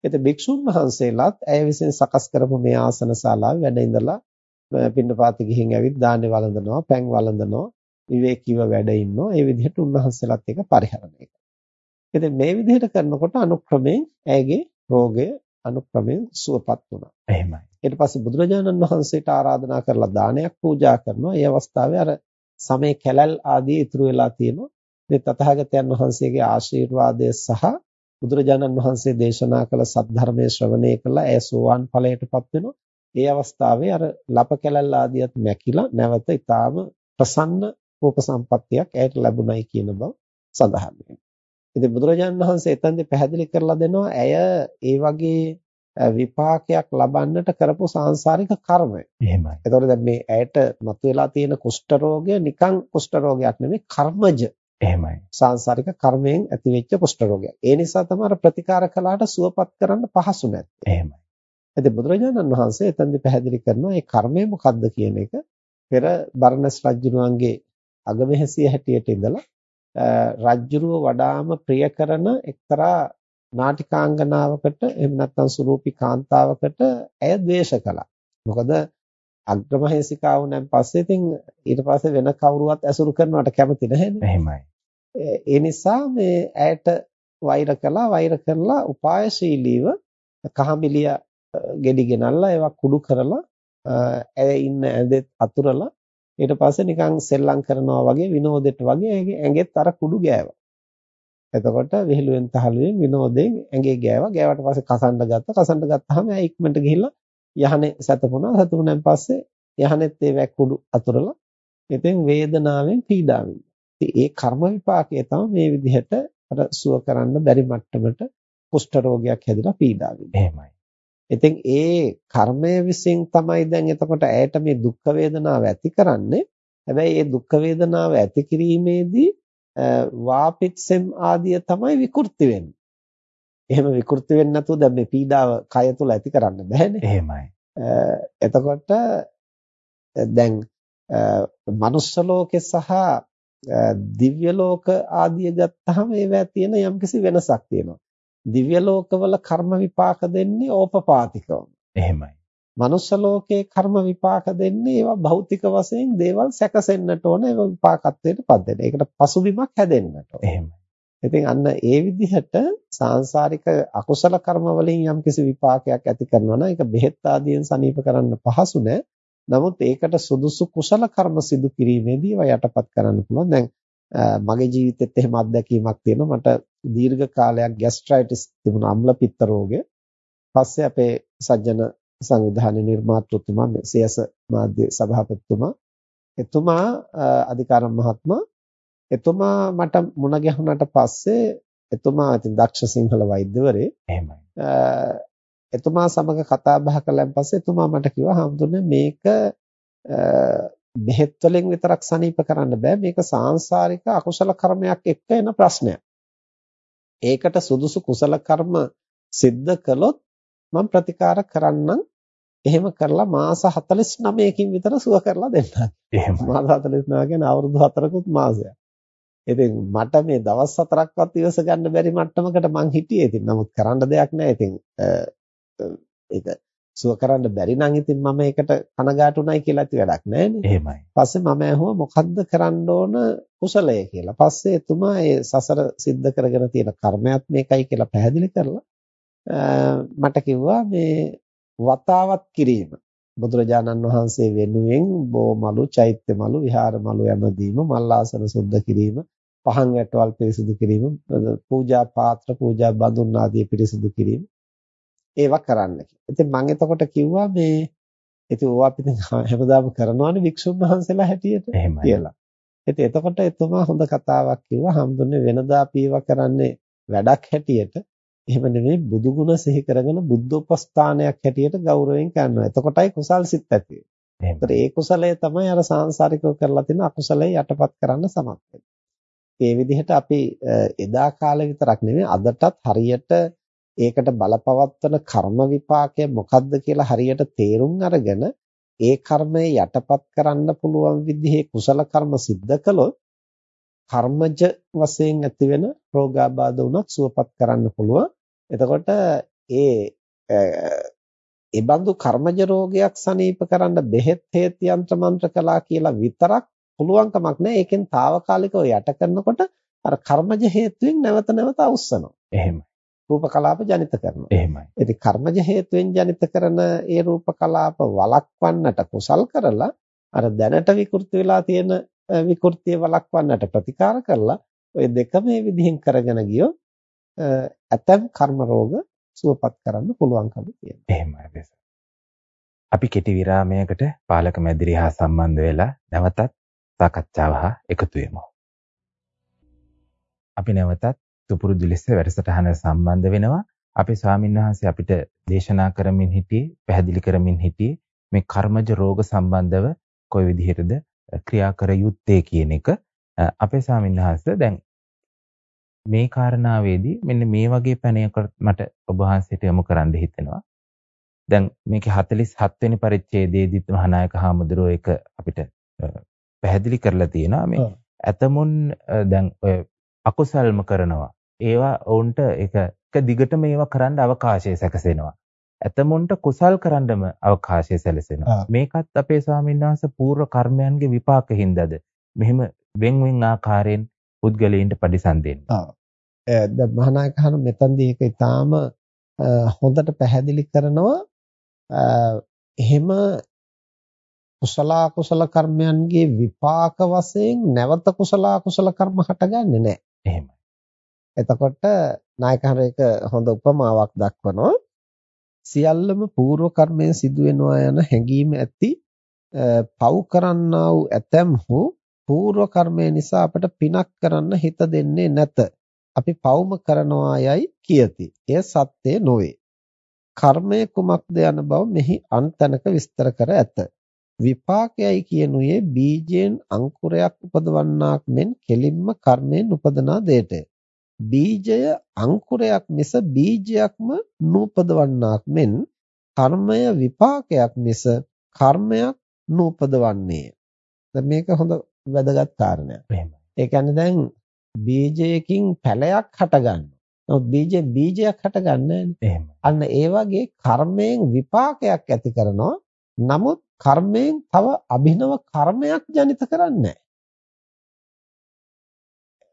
එතකොට භික්ෂුන් වහන්සේලාත් ඇය විසින් සකස් කරපු මේ ආසන ශාලාවේ වැඩ ඉඳලා පින්නපාති ගිහින් ඇවිත් දාන්නේ වළඳනවා, පෑන් වළඳනවා, විවේකීව වැඩ ඉන්නවා. ඒ විදිහට උන්වහන්සේලාත් එක පරිහරණය කරනවා. ඉතින් මේ විදිහට කරනකොට අනුක්‍රමයෙන් ඇයගේ රෝගය අනුක්‍රමයෙන් සුවපත් වුණා. එහෙමයි. ඊට පස්සේ බුදුරජාණන් වහන්සේට ආරාධනා කරලා දානයක් පූජා කරනවා. ඒ අවස්ථාවේ අර සමේ කැලල් ආදී ඉතුරු වෙලා තියෙනවා. මේ තථාගතයන් වහන්සේගේ ආශිර්වාදය සහ බුදුරජාණන් වහන්සේ දේශනා කළ සද්ධර්මයේ ශ්‍රවණය කළා ඒ සෝවාන් ඵලයටපත් වෙනවා. ඒ අවස්ථාවේ අර ලප කැලල් ආදියත් මැකිලා නැවත ඊටාම ප්‍රසන්න රූප සම්පත්තියක් ඇයට ලැබුණයි කියන බව සඳහන් වෙනවා. ඉතින් බුදුරජාණන් වහන්සේ එතනදී පැහැදිලි කරලා දෙනවා ඇය ඒ වගේ විපාකයක් ලබන්නට කරපු සාංශාරික කර්මය. එහෙමයි. එතකොට දැන් මේ ඇයට මතුවලා තියෙන කුෂ්ඨ රෝගය නිකන් කුෂ්ඨ රෝගයක් නෙමෙයි කර්මජ එහෙමයි. සාංශාරික කර්මයෙන් ඇතිවෙච්ච කුෂ්ඨ රෝගයක්. ඒ නිසා තමයි ප්‍රතිකාර කළාට සුවපත් කරන්න පහසු නැත්තේ. එහෙමයි. ඉතින් බුදුරජාණන් වහන්සේ එතනදී පැහැදිලි කරනවා මේ කර්මය මොකක්ද කියන එක පෙර බර්ණස් රජුණන්ගේ අගමෙහසිය හැටියට ඉඳලා රජ්ජුරුව වඩාම ප්‍රිය කරන එක්තරා නාටිකාංගනාවකට එහෙම නැත්නම් සුරූපී කාන්තාවකට ඇය ද්වේෂ කළා. මොකද අග්‍රමහේසිකාව වුණාන් පස්සේ ඉතින් ඊට පස්සේ වෙන කවුරුවත් ඇසුරු කරනවට කැමති නැහැනේ. එහෙමයි. ඒ නිසා මේ ඇයට වෛර කළා වෛර කරලා උපායශීලීව කහමිලිය ගෙඩි ගෙනල්ලා ඒවා කුඩු කරලා ඇය ඉන්න ඇඳෙත් අතුරලා ඊට පස්සේ නිකන් සෙල්ලම් කරනවා වගේ විනෝදෙට වගේ ඇඟෙත් අර කුඩු ගෑවා. එතකොට විහිළුවෙන් තහලුවෙන් විනෝදයෙන් ඇඟේ ගෑවා. ගෑවට පස්සේ කසන්න ගත්තා. කසන්න ගත්තාම එයා ඉක්මනට ගිහිල්ලා යහනේ සැතපුණා. සැතපුණෙන් පස්සේ යහනෙත් ඒ වැක්කුඩු අතුරලා ඉතින් වේදනාවෙන් පීඩා ඒ කර්ම විපාකයේ තමයි මේ විදිහට අර සුව කරන්න බැරි මට්ටමට කුෂ්ඨ රෝගයක් හැදිලා පීඩා එහෙමයි. ඉතින් ඒ කර්මය විසින් තමයි දැන් එතකොට ඇයට මේ දුක් වේදනාව ඇති කරන්නේ. හැබැයි ඒ දුක් වේදනාව ඇති කිරීමේදී වාපිත්සෙම් ආදිය තමයි විකෘති වෙන්නේ. එහෙම විකෘති වෙන්නේ නැතුව දැන් මේ පීඩාව කය තුල ඇති කරන්න බෑනේ. එහෙමයි. එතකොට දැන් මනුස්ස ලෝකේ සහ දිව්‍ය ලෝක ආදිය ගත්තාම ඒවා තියෙන යම්කිසි වෙනසක් තියෙනවා. දිව්‍ය ලෝකවල කර්ම විපාක දෙන්නේ ඕපපාතිකව. එහෙමයි. මනුස්ස ලෝකයේ කර්ම විපාක දෙන්නේ ඒවා භෞතික වශයෙන් දේවල් සැකසෙන්නට ඕන ඒවා විපාකත්වයට පත් වෙන. ඒකට පසුබිමක් හැදෙන්නට ඕන. එහෙමයි. ඉතින් අන්න ඒ විදිහට සාංශාරික අකුසල කර්ම වලින් යම්කිසි විපාකයක් ඇති කරනවා නම් ඒක බෙහෙත් ආදියෙන් සනීප කරන්න පහසු නෑ. නමුත් ඒකට සුදුසු කුසල කර්ම සිදු කිරීමේදී ඒවා යටපත් කරන්න පුළුවන්. දැන් මගේ ජීවිතෙත් එහෙම අත්දැකීමක් තියෙනවා. මට දීර්ඝ කාලයක් ગેස්ට්‍රයිටිස් තිබුණා අම්ල පිත්ත රෝගය. පස්සේ අපේ සජ්ජන සංවිධාන නිර්මාතෘතුමා සියස මාධ්‍ය සභාපතිතුමා එතුමා අධිකාරම් මහත්මයා එතුමා මට මුණ ගැහුණාට පස්සේ එතුමා ඉතින් දක්ෂ සිංහල වෛද්‍යවරේ එහෙමයි. එතුමා සමග කතා බහ කළාන් පස්සේ එතුමා මට කිව්වා හම්දුනේ මේක බෙහෙත් වලින් විතරක් සනීප කරන්න බෑ මේක සාංශාරික අකුසල කර්මයක් එක්ක එන ප්‍රශ්නයක්. ඒකට සුදුසු කුසල කර්ම සිද්ධ කළොත් මම ප්‍රතිකාර කරන්නම් එහෙම කරලා මාස 49කින් විතර සුව කරලා දෙන්නම්. එහෙම. මාස 49 කියන්නේ අවුරුදු 4කුත් මාසයක්. ඉතින් මට මේ දවස් හතරක්වත් ඉවස ගන්න බැරි මට්ටමකට මං හිටියේ. ඉතින් නමුත් කරන්න දෙයක් නැහැ. ඉතින් ඒක සුව කරන්න බැරි නම් ඉතින් මම ඒකට කනගාටුුණයි කියලා ඇති වැඩක් නැහැනේ. එහෙමයි. පස්සේ මම ඇහුවා මොකද්ද කරන්න ඕන කුසලය කියලා. පස්සේ එතුමා ඒ සසර සිද්ධ කරගෙන තියෙන කර්මයක් මේකයි කියලා පැහැදිලි කරලා මට කිව්වා මේ වතාවත් කිරීම බුදුරජාණන් වහන්සේ වෙනුවෙන් බෝමලු චෛත්‍යමලු විහාරමලු යමදීම මල්ලාසන සුද්ධ කිරීම පහන් වැටවල් පිරිසිදු කිරීම පූජා පාත්‍ර පූජා බඳුන් ආදී පිරිසිදු කිරීම ඒවා කරන්න කියලා. ඉතින් මම එතකොට කිව්වා මේ ඉතින් ඕවා අපි හැමදාම කරනවානේ වික්ෂුන් වහන්සේලා හැටියට කියලා. ඉතින් එතකොට එතුමා හොඳ කතාවක් කිව්වා හැමදෙන්නේ වෙනදා අපි ඒවා කරන්නේ වැඩක් හැටියට එහෙම නෙමෙයි බුදු ගුණ සිහි කරගෙන බුද්ධ උපස්ථානයක් හැටියට ගෞරවයෙන් කරනවා. එතකොටයි කුසල් සිත් ඇති වෙන්නේ. ඒ කුසලය තමයි අර සාංශාරිකව කරලා තියෙන අකුසලයේ යටපත් කරන්න සමත් ඒ විදිහට අපි එදා කාලේ විතරක් නෙමෙයි අදටත් හරියට ඒකට බලපවත්වන කර්ම විපාකය මොකක්ද කියලා හරියට තේරුම් අරගෙන ඒ කර්මය යටපත් කරන්න පුළුවන් විදිහේ කුසල කර්ම સિદ્ધ කළොත් කර්මජ වශයෙන් ඇතිවෙන රෝගාබාධ වුණත් සුවපත් කරන්න පුළුවන්. එතකොට ඒ ඒ බඳු කර්මජ රෝගයක් සනීප කරන්න බෙහෙත් හේත් යන්ත්‍ර මන්ත්‍ර කළා කියලා විතරක් පුළුවන් කමක් නැහැ. ඒකෙන් తాවකාලිකව යට කරනකොට අර කර්මජ හේතුයෙන් නැවත නැවත අවස්සනවා. එහෙමයි. රූප කලාප ජනිත කරනවා. එහෙමයි. ඉතින් කර්මජ හේතුයෙන් ජනිත කරන ඒ රූප කලාප වළක්වන්නට කුසල් කරලා අර දැනට විකෘති වෙලා තියෙන විකෘතිය වළක්වන්නට ප්‍රතිකාර කරලා ওই දෙක මේ විදිහෙන් කරගෙන ගියොත් ඇතම් කර්ම රෝග සුවපත් කරන්න පුළුවන්කම තියෙනවා. එහෙමයි. අපි කෙටි විරාමයකට පාලක මැදිරිය හා සම්බන්ධ වෙලා නැවතත් සාකච්ඡාව හා එකතු වෙමු. අපි නැවතත් සුපුරුදු ලෙස වැඩසටහනට සම්බන්ධ වෙනවා. අපේ ස්වාමීන් වහන්සේ අපිට දේශනා කරමින් හිටියේ, පැහැදිලි කරමින් හිටියේ මේ කර්මජ රෝග සම්බන්ධව කොයි විදිහටද ක්‍රියා කර යුත්තේ කියන එක. අපේ ස්වාමින්වහන්ස දැන් මේ කාරණාවේදී මෙන්න මේ වගේ පැනයකට මට ඔබ වහන්සේට යොමු කරන්න හිතෙනවා. දැන් මේකේ 47 වෙනි පරිච්ඡේදයේදීත් මහානායක හාමුදුරුවෝ ඒක අපිට පැහැදිලි කරලා තියෙනවා මේ ඇතමුන් දැන් ඔය අකුසල්ම කරනවා. ඒවා ඔවුන්ට ඒක එක දිගටම ඒවා කරන්න අවකාශය සැකසෙනවා. ඇතමුන්ට කුසල් කරන්නම අවකාශය සැලසෙනවා. මේකත් අපේ ස්වාමීන් වහන්සේ පූර්ව කර්මයන්ගේ විපාක හින්දාද මෙහෙම වෙන් වෙන් ආකාරයෙන් පුද්ගලයින්ට පරිසම් දෙන්නේ. දැන් මහානායක හන මෙතනදී ඒක ඊටාම හොඳට පැහැදිලි කරනවා එහෙම කුසල අකුසල කර්මයන්ගේ විපාක වශයෙන් නැවත කුසල අකුසල කර්ම හටගන්නේ නැහැ. එහෙමයි. එතකොට නායකහර එක හොඳ උපමාවක් දක්වනවා. සියල්ලම పూర్ව කර්මයෙන් සිදු වෙනවා යන හැඟීම ඇති පව් කරන්නා වූ ඇතැම්හු పూర్ව කර්මය නිසා අපට පිනක් කරන්න හිත දෙන්නේ නැත. අපි පවුම කරනවා යයි කියති. එය සත්‍ය නොවේ. කර්මය කුමක්ද යන බව මෙහි අන්තනක විස්තර කර ඇත. විපාකයයි කියනුයේ බීජයෙන් අංකුරයක් උපදවන්නාක් මෙන් කෙලින්ම කර්මයෙන් උපදනා දෙයටය. බීජය අංකුරයක් මිස බීජයක්ම නූපදවන්නාක් මෙන් කර්මය විපාකයක් මිස කර්මයක් නූපදවන්නේය. දැන් මේක හොඳ වැදගත් කාරණයක්. එහෙමයි. ඒ කියන්නේ දැන් බීජයකින් පැලයක් හටගන්නවා. නමුත් බීජේ බීජයක් හටගන්නේ නැහැ. අන්න ඒ වගේ කර්මයෙන් විපාකයක් ඇති කරනවා. නමුත් කර්මයෙන් තව අභිනව කර්මයක් ජනිත කරන්නේ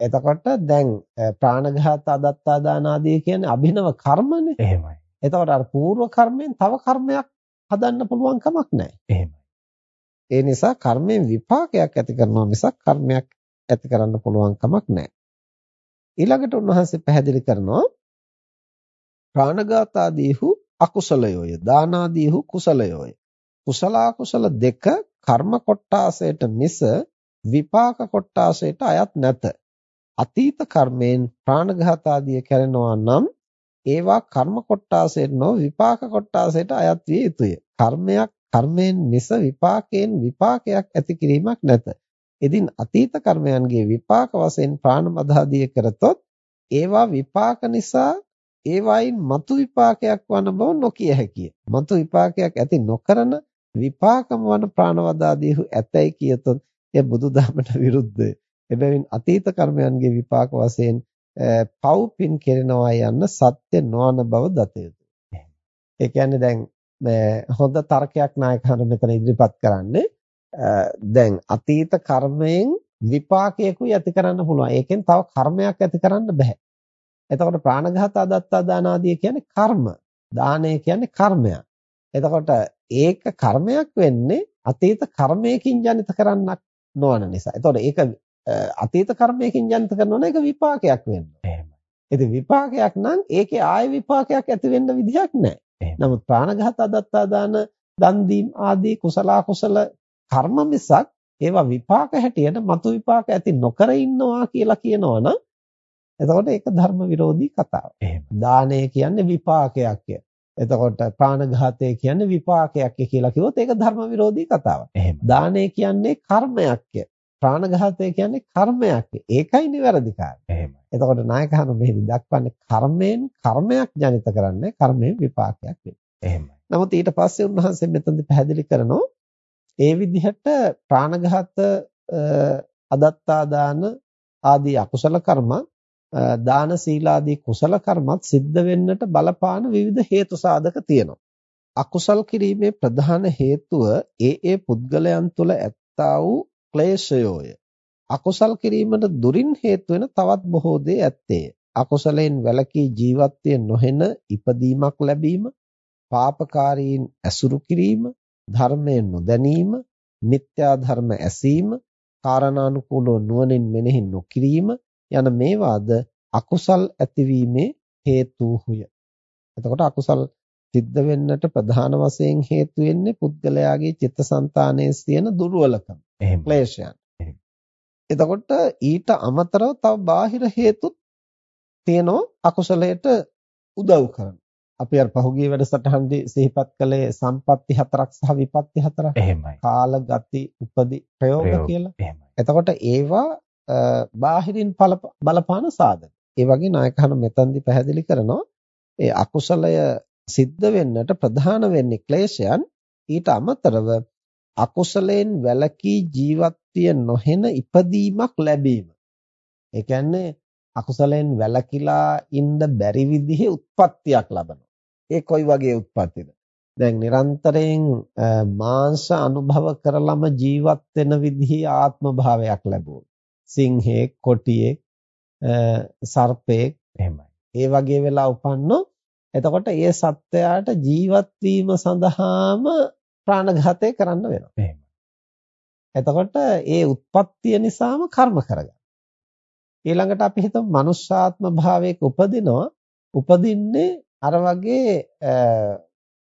එතකොට දැන් ප්‍රාණඝාත අදත්තා දාන ආදී කියන්නේ අභිනව කර්මනේ. එහෙමයි. එතකොට අර పూర్ව කර්මයෙන් තව කර්මයක් හදන්න පුළුවන් කමක් නැහැ. එහෙමයි. ඒ නිසා කර්මයෙන් විපාකයක් ඇති කරනවා මිසක් කර්මයක් ඇති කරන්න පුළුවන් කමක් නැහැ. ඊළඟට උන්වහන්සේ පැහැදිලි කරනවා ප්‍රාණඝාත ආදීහු අකුසලයෝය දානාදීහු කුසලයෝය කුසල අකුසල දෙක කර්ම කොට්ටාසයට මිස විපාක කොට්ටාසයට අයත් නැත. අතීත කර්මයෙන් ප්‍රාණඝාත ආදිය කරනවා නම් ඒවා කර්ම කොට්ටාසයට නො විපාක කොට්ටාසයට අයත් විය යුතුය. කර්මයක් කර්මයෙන් මිස විපාකයෙන් විපාකයක් ඇති කිරීමක් නැත. ඉතින් අතීත කර්මයන්ගේ විපාක වශයෙන් ප්‍රාණමදාදිය කරතොත් ඒවා විපාක නිසා ඒවායින් මතු විපාකයක් වන බව නොකිය හැකිය. මතු විපාකයක් ඇති නොකරන විපාකම වන ප්‍රාණවදාදීහු ඇතැයි කියතොත් එය බුදුදහමට විරුද්ධය. එබැවින් අතීත කර්මයන්ගේ විපාක වශයෙන් පව් පින් කෙරෙනවා යන්න සත්‍ය නොවන බව දත යුතුයි. ඒ කියන්නේ දැන් හොඳ තර්කයක් නායකහන මෙතන ඉදිරිපත් කරන්නේ දැන් අතීත කර්මයෙන් විපාකයකුයි ඇති කරන්න පුළුවන්. ඒකෙන් තව කර්මයක් ඇති කරන්න බෑ. එතකොට ප්‍රාණඝාත අදත්තා දාන ආදී කියන්නේ කර්ම. දානය කියන්නේ කර්මයක්. එතකොට ඒක කර්මයක් වෙන්නේ අතීත කර්මයකින් ජනිත කරන්නක් නොවන නිසා. එතකොට ඒක අතීත කර්මයකින් ජනිත කරනවා නම් ඒක විපාකයක් වෙනවා. එහෙමයි. ඉතින් විපාකයක් නම් ඒකේ ආය විපාකයක් ඇති වෙන්න විදිහක් නැහැ. නමුත් ප්‍රාණඝාත අදත්තා දාන දන් දීම් ආදී කුසල කුසල කර්ම මිසක් ඒවා විපාක හැටියට මතු විපාක ඇති නොකර ඉන්නවා කියලා කියනවනම් එතකොට ඒක ධර්ම විරෝධී කතාවක්. දානය කියන්නේ විපාකයක්. එතකොට ප්‍රාණඝාතය කියන්නේ විපාකයක් කියලා කිව්වොත් ඒක ධර්ම විරෝධී කතාවක්. එහෙම. දානය කියන්නේ කර්මයක්. ප්‍රාණඝාතය කියන්නේ කර්මයක්. ඒකයි නිවැරදි කාර්යය. එහෙමයි. එතකොට නායකහනු මෙහිදී දක්වන්නේ කර්මයෙන් කර්මයක් ජනිත කරන්නේ කර්මයෙන් විපාකයක් වෙන්නේ. එහෙමයි. නමුත් ඊට පස්සේ උන්වහන්සේ මෙතනදි පැහැදිලි කරනවා ඒ විදිහට ප්‍රාණඝාත අදත්තා දාන ආදී අකුසල කර්ම දාන සීලාදී කුසල කර්මත් සිද්ධ වෙන්නට බලපාන විවිධ හේතු සාධක තියෙනවා. අකුසල් කිරීමේ ප්‍රධාන හේතුව ඒ ඒ පුද්ගලයන් තුළ ඇත්තා වූ ක්ලේශයෝය. අකුසල් කිරීමට දුරින් හේතු වෙන තවත් බොහෝ දේ ඇත්තේ. අකුසලයෙන් වැළකී ජීවත් නොහෙන ඉපදීමක් ලැබීම, පාපකාරීන් ඇසුරු කිරීම, ධර්මයෙන් නොදැනීම, මිත්‍යා ධර්ම ඇසීම, කාරණානුකූලව නුවණින් මෙනෙහි නොකිරීම යන මේවාද අකුසල් ඇතිවීමේ හේතුහුය. එතකොට අකුසල් සිද්ධ වෙන්නට ප්‍රධාන වශයෙන් හේතු වෙන්නේ පුද්ගලයාගේ චිත්තසංතානයේ තියෙන දුර්වලකම. එහෙම. ක්ලේශයන්. එතකොට ඊට අමතරව තව බාහිර හේතුත් තියෙනවා අකුසලයට උදව් කරන. අපි අර පහුගිය වැඩසටහනදී සිහිපත් කළේ සම්පatti හතරක් සහ විපatti හතරක්. එහෙමයි. කාල, ගති, උපදි, ප්‍රයෝග කියලා. එහෙමයි. එතකොට ඒවා බාහිරින් බලපාන සාධක. ඒ වගේ නායකහන මෙතෙන්දි පැහැදිලි කරනවා ඒ අකුසලය සිද්ධ වෙන්නට ප්‍රධාන වෙන්නේ ක්ලේශයන් ඊට අමතරව අකුසලයෙන් වැළකී ජීවත් විය නොහෙන ඉපදීමක් ලැබීම. ඒ කියන්නේ අකුසලයෙන් වැළකීලා ඉන්න බැරි විදිහේ උත්පත්තියක් ලබනවා. ඒ කොයි වගේ උත්පත්තිද? දැන් නිරන්තරයෙන් මාංශ අනුභව කරලම ජීවත් වෙන විදිහේ ආත්ම භාවයක් ලැබුවොත්. සිංහෙක්, කොටියෙක්, සර්පෙක් එහෙමයි. ඒ වගේ වෙලා උපන්නොත් එතකොට ඒ සත්වයාට ජීවත් වීම සඳහාම ප්‍රාණඝාතය කරන්න වෙනවා. එහෙමයි. එතකොට ඒ උත්පත්තිය නිසාම කර්ම කරගන්න. ඊළඟට අපි හිතමු මනුෂ්‍යාත්ම භාවයක උපදිනවා. උපදින්නේ අර වගේ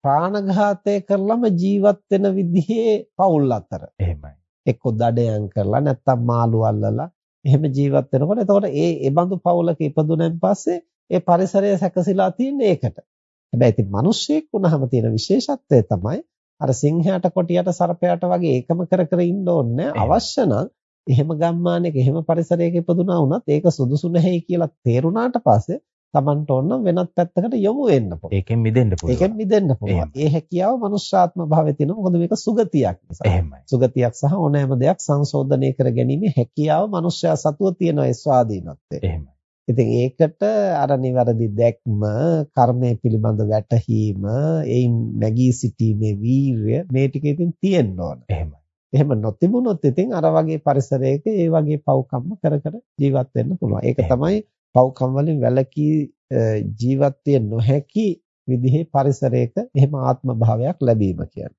ප්‍රාණඝාතය කරලම ජීවත් වෙන විදිහේ පවුල් අතර. එහෙමයි. එක්ක දඩයන් කරලා නැත්තම් මාළු අල්ලලා එහෙම ජීවත් වෙනකොට එතකොට ඒ ඒ බඳු පවුලක ඉපදුනන් පස්සේ ඒ පරිසරය සැකසීලා තියෙන්නේ ඒකට. හැබැයි ඉතින් මිනිස්සෙක් වුණාම තියෙන විශේෂත්වය තමයි අර සිංහයාට කොටියට සර්පයාට වගේ ඒකම කර කර ඉන්න ඕනේ අවශ්‍ය නම් එහෙම ගම්මානයක එහෙම පරිසරයක ඉපදුනා වුණත් ඒක සුදුසු නැහැයි කියලා තේරුණාට පස්සේ Tamanට ඕන වෙනත් පැත්තකට යොමු වෙන්න පුළුවන්. ඒකෙන් මිදෙන්න පුළුවන්. ඒකෙන් මිදෙන්න පුළුවන්. ඒ හැකියාව මනුෂ්‍යාත්ම භාවයේ තියෙනවා. මොකද මේක සුගතියක් නිසා. එහෙමයි. සුගතියක් සහ ඕනෑම දෙයක් සංශෝධනය කර ගැනීමේ හැකියාව මනුෂ්‍යයා සතුව තියෙන ඒ ස්වාධීනත්වය. එහෙමයි. ඉතින් ඒකට අර නිවැරදි දැක්ම, කර්මය පිළිබඳ වැටහීම, ඒයින් නැගී සිටීමේ වීරිය මේ ටික ඉතින් තියෙන්න ඕන. එහෙමයි. එහෙම නොතිබුණොත් ඉතින් අර වගේ පරිසරයක ඒ වගේ පව්කම්ම කර කර ජීවත් වෙන්න පුළුවන්. ඒක තමයි පව්කම් වලින් වැළකී ජීවත් වෙ නොහැකි විදිහේ පරිසරයක එහෙම ආත්ම භාවයක් ලැබීම කියන්නේ.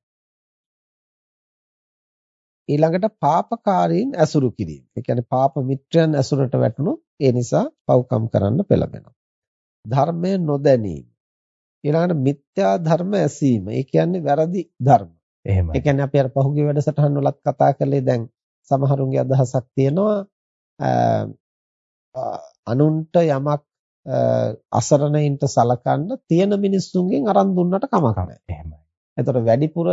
ඊළඟට පාපකාරීන් ඇසුරු කිරීම. ඒ කියන්නේ පාප මිත්‍රයන් ඇසුරට වැටුණොත් ඒ නිසා පව්කම් කරන්න පෙළඹෙනවා. ධර්මය නොදැනීම. ඊළඟට මිත්‍යා ධර්ම ඇසීම. ඒ කියන්නේ වැරදි ධර්ම. එහෙමයි. ඒ කියන්නේ අපි අර පහුගිය වැඩසටහන් වලත් කතා කළේ දැන් සමහරුන්ගේ අදහසක් තියෙනවා අනුන්ට යමක් අසරණයින්ට සලකන්න තියෙන මිනිස්සුන්ගෙන් අරන් දුන්නට කමක් නැහැ. එහෙමයි. එතකොට වැඩිපුර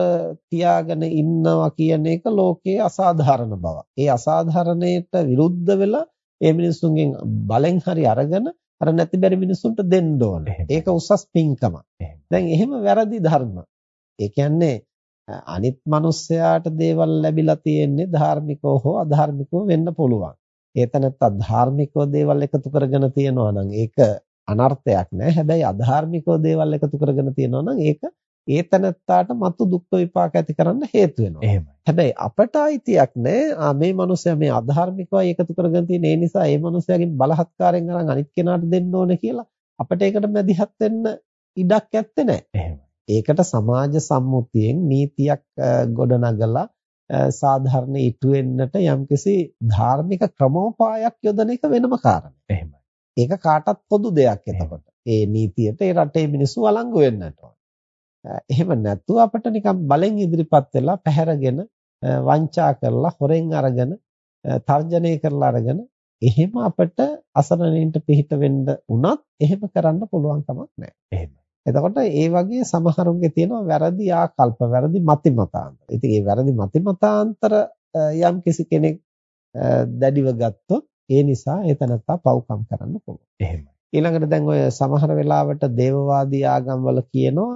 තියාගෙන ඉන්නවා කියන එක ලෝකයේ අසාධාරණ බව. ඒ අසාධාරණයට විරුද්ධ වෙලා ඒ මිනිස්සුන්ගෙන් බලෙන් හරි අරගෙන අර නැති බැරි මිනිස්සුන්ට දෙන්න ඕනේ. ඒක උසස් පින්කමක්. දැන් එහෙම වැරදි ධර්ම. ඒ කියන්නේ අනිත් මිනිස්සයාට දේවල් ලැබිලා තියෙන්නේ ධාර්මිකව හෝ අධාර්මිකව වෙන්න පුළුවන්. ඒතනත්ත ධාර්මිකව දේවල් එකතු කරගෙන තියනවා නම් ඒක අනර්ථයක් නෑ. හැබැයි අධාර්මිකව දේවල් එකතු කරගෙන තියනවා නම් ඒක ඒතනත්තාට මතු දුක් විපාක ඇති කරන්න හේතු වෙනවා. එහෙමයි. හැබැයි අපට අයිතියක් නෑ. ආ මේ මිනිස්සයා මේ අධාර්මිකවයි එකතු කරගෙන තියෙන ඒ නිසා ඒ මිනිස්සයාගෙන් බලහත්කාරයෙන් අරන් අනිත් කෙනාට දෙන්න ඕනේ කියලා අපිට ඒකට මැදිහත් වෙන්න ඉඩක් ඇත්තේ නෑ. එහෙමයි. ඒකට සමාජ සම්මුතියෙන් නීතියක් ගොඩනගලා සාධාරණ ඉටු වෙන්නට යම්කිසි ධාර්මික ක්‍රමෝපායක් යොදන එක වෙනම කාරණයක්. එහෙමයි. ඒක කාටත් පොදු දෙයක් එතකොට. ඒ නීතියට ඒ රටේ මිනිස්සු වළංගු වෙන්නට. එහෙම නැතුව අපිට නිකන් බලෙන් ඉදිරිපත් වෙලා පැහැරගෙන වංචා කරලා හොරෙන් අරගෙන තර්ජනය කරලා අරගෙන එහෙම අපිට අසරණයින්ට පිහිට වෙන්න උනත් එහෙම කරන්න පුළුවන් කමක් නැහැ. එහෙමයි. එතකොට ඒ වගේ සමහරුන්ගේ තියෙනවා වැරදි ආකල්ප වැරදි මතිමතාන්තර. ඉතින් මේ වැරදි මතිමතාන්තර යම් කිසි කෙනෙක් දැඩිව ගත්තොත් ඒ නිසා ඒ තනත්තා පව්කම් කරන්න පුළුවන්. එහෙමයි. ඊළඟට දැන් ඔය සමහර වෙලාවට දේවවාදී ආගම්වල කියනවා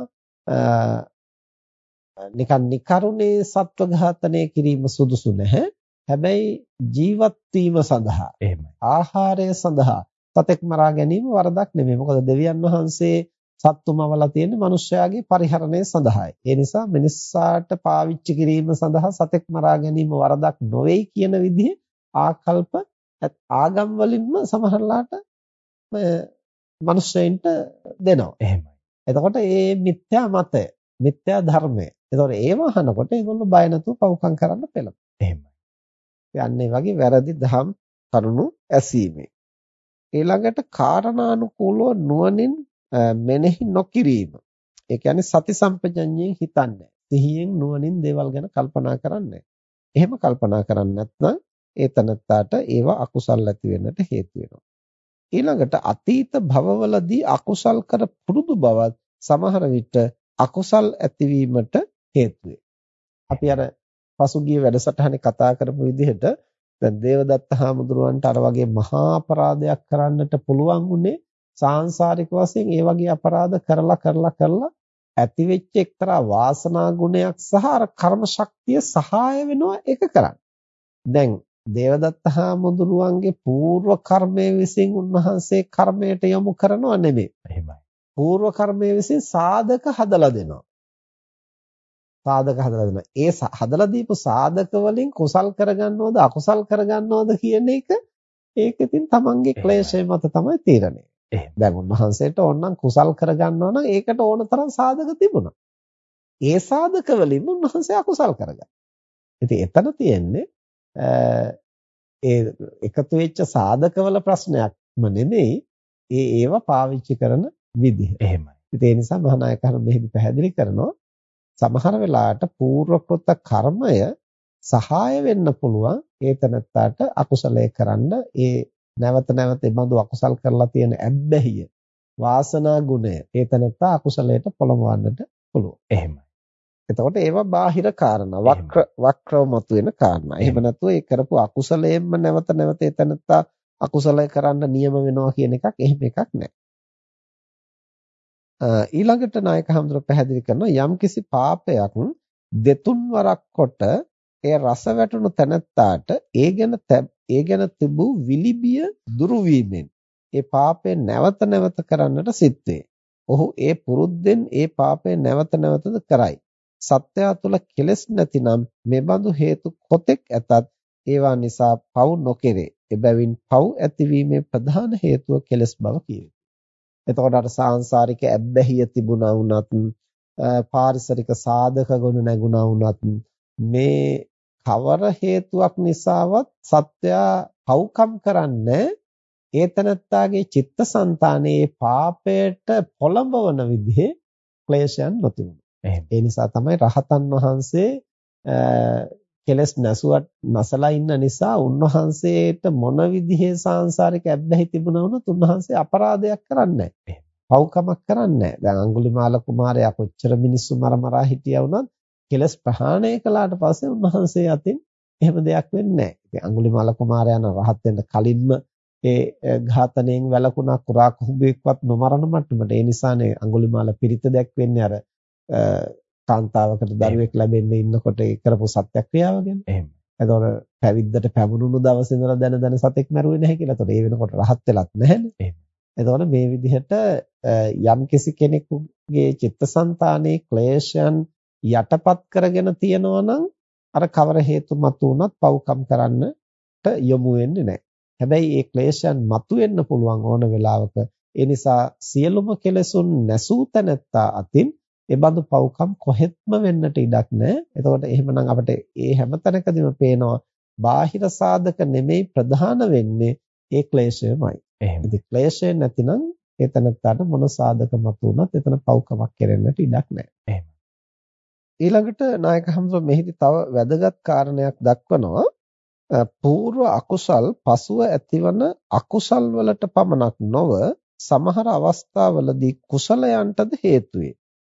නිකන් නිකරුණේ සත්ව ඝාතනය කිරීම සුදුසු නැහැ. හැබැයි ජීවත් වීම සඳහා එහෙමයි. ආහාරය සඳහා සතෙක් මරා ගැනීම වරදක් නෙමෙයි. මොකද දෙවියන් වහන්සේ සත්තුමවලා තියෙන්නේ මිනිස්යාගේ පරිහරණය සඳහායි. ඒ නිසා මිනිස්සාට පාවිච්චි කිරීම සඳහා සතෙක් මරා ගැනීම වරදක් නොවේයි කියන විදිහේ ආකල්ප ආගම් වලින්ම සමහරලාට මිනිස්සෙන්ට දෙනවා. එහෙමයි. එතකොට මේ මිත්‍යා මතය, මිත්‍යා ධර්මය. එතකොට ඒව අහනකොට ඒගොල්ලෝ බය නැතුව පව්කම් කරන්න පෙළඹෙනවා. එහෙමයි. යන්නේ වගේ වැරදි දහම් කරුණු ඇසීමේ. ඊළඟට කාරණානුකූලව නුවණින් මෙනෙහි නොකිරීම. ඒ කියන්නේ සති සම්පජඤ්ඤයෙන් හිතන්නේ. සිහියෙන් නුවණින් දේවල් ගැන කල්පනා කරන්නේ. එහෙම කල්පනා කරන්නේ නැත්නම් ඒ තනත්තාට ඒවා අකුසල් ඇති වෙන්නට හේතු වෙනවා. ඊළඟට අතීත භවවලදී අකුසල් කර පුරුදු බවත් සමහර විට අකුසල් ඇතිවීමට හේතු අපි අර පසුගිය වැඩසටහනේ කතා කරපු විදිහට දැන් දේවදත්ත හාමුදුරුවන්ට අර වගේ මහා අපරාධයක් කරන්නට පුළුවන් උනේ සාංශාරික වශයෙන් ඒ වගේ අපරාධ කරලා කරලා කරලා ඇතිවෙච්ච එක්තරා වාසනා ගුණයක් සහ අර කර්ම ශක්තිය සහාය වෙනවා ඒක කරන්න. දැන් දේවදත්ත හාමුදුරුවන්ගේ పూర్ව කර්මයේ විසින් උන්වහන්සේ කර්මයට යොමු කරනව නෙමෙයි. එහෙමයි. పూర్ව කර්මයේ විසින් සාධක හදලා දෙනවා. සාධක හදලා දෙනවා. ඒ හදලා දීපු සාධක වලින් කුසල් කරගන්නවද අකුසල් කරගන්නවද කියන එක ඒක ඉතින් තමන්ගේ ක්ලේශය මත තමයි තීරණය දැන් උන්වහන්සේට ඕනනම් කුසල් කරගන්නවා නම් ඒකට ඕන තරම් සාධක තිබුණා. ඒ සාධක වලින් උන්වහන්සේ අකුසල් කරගත්තා. ඉතින් එතන තියෙන්නේ ඒ එකතු වෙච්ච සාධකවල ප්‍රශ්නයක්ම නෙමෙයි ඒ ඒව පාවිච්චි කරන විදිහ. එහෙමයි. ඉතින් ඒ නිසා මහානායක හර මෙහෙදි පැහැදිලි කරනවා සමහර වෙලාවට පූර්වකృత කර්මය සහාය වෙන්න පුළුවන් ඒතනත්තාට අකුසලයේ කරන්න ඒ නැවත නැවත බඳු අකුසල් කරලා තියෙන ඇබ්බැහිය වාසනා ගුණය ඒ තනත්තා අකුසලයට පොළඹවන්නට පුළුවන්. එහෙමයි. එතකොට ඒවා බාහිර කාරණා වක්‍ර වක්‍රව මතුවෙන කාරණා. එහෙම නැතුව ඒ කරපු අකුසලයෙන්ම නැවත නැවත ඒ තනත්තා අකුසලය කරන්න නියම වෙනවා කියන එකක් එහෙම එකක් නැහැ. ඊළඟට නායක හඳුර පැහැදිලි කරනවා යම්කිසි පාපයක් දෙතුන් වරක් කොට ඒ රස වැටුණු තැනැත්තාට ඒ ගැන ඒ ගැන තිබූ විලිබිය දුරු වීමෙන් ඒ පාපය නැවත නැවත කරන්නට සිත් ඔහු ඒ පුරුද්දෙන් ඒ පාපය නැවත නැවතද කරයි. සත්‍යය තුළ කෙලෙස් නැතිනම් මෙබඳු හේතු කොතෙක් ඇතත් ඒවා නිසා පව් නොකෙරේ. එබැවින් පව් ඇතිවීමේ ප්‍රධාන හේතුව කෙලෙස් බව කියවේ. එතකොට අර සාංශාරික ඇබ්බැහිය තිබුණා වුණත් පාරිසරික සාධක ගොනු නැගුණා වුණත් මේ කවර හේතුවක් නිසාවත් සත්‍යය පව්කම් කරන්නේ ඒතනත්තාගේ චිත්තසංතානයේ පාපයට පොළඹවන විදිහේ ක්ලේශයන් නොතිබුණා. ඒ නිසා තමයි රහතන් වහන්සේ කෙලස් නැසුවත් නැසලා ඉන්න නිසා උන්වහන්සේට මොන විදිහේ සාංශාරික ඇබ්බැහි තිබුණා වුණත් උන්වහන්සේ අපරාධයක් කරන්නේ නැහැ. පව්කමක් කරන්නේ නැහැ. දැන් අඟුලිමාල කුමාරයා කොච්චර මිනිස්සු මරමරා හිටියා වුණත් කෙලස් ප්‍රහාණය කළාට පස්සේ උන්වහන්සේ අතින් එහෙම දෙයක් වෙන්නේ නැහැ. ඉතින් අඟුලිමාල කුමාරයා නම් රහත් වෙන්න කලින්ම ඒ ඝාතනයෙන් වැළකුණා කුරා කුඹෙක්වත් නොමරන මට්ටමට. ඒ නිසානේ අඟුලිමාල පිරිත දැක්වෙන්නේ අර කාන්තාවකට දරුවෙක් ලැබෙන්න ඉන්නකොට ඒ කරපු සත්‍යක්‍රියාව ගැන. එහෙම. එතකොට පැවිද්දට පැමුණුණු දවසේ ඉඳලා දැන දැන සතෙක් මැරුවේ නැහැ කියලා. එතකොට ඒ වෙනකොට රහත් වෙලත් නැහැනේ. එහෙම. එතකොට මේ විදිහට යම් කිසි කෙනෙකුගේ චිත්තසංතානයේ ක්ලේශයන් යටපත් කරගෙන තියනවා නම් අර කවර හේතු මත උනත් පව්කම් කරන්නට යොමු වෙන්නේ නැහැ. හැබැයි මේ ක්ලේශයන් මතුවෙන්න පුළුවන් ඕන වෙලාවක. ඒ නිසා සියලුම කෙලෙසුන් නැසූ තැනැත්තා අතින් ඒ බඳු පව්කම් කොහෙත්ම වෙන්නට ඉඩක් නැහැ. එතකොට එහෙමනම් අපිට ඒ හැම තැනකදීම පේනවා බාහිර සාධක නෙමෙයි ප්‍රධාන වෙන්නේ ඒ ක්ලේශයමයි. එහෙම. ඉතින් ක්ලේශය නැතිනම් ඒ තැනත්තාට මොන සාධක මතුවුණත් එතන පව්කමක් කෙරෙන්නට ඉඩක් නැහැ. එහෙම. ඊළඟට නායක හම්සෝ මෙහිදී තව වැදගත් කාරණයක් දක්වනවා. పూర్ව අකුසල් පසුව ඇතිවන අකුසල් වලට පමණක් නොව සමහර අවස්ථාවලදී කුසලයන්ටද හේතු වේ.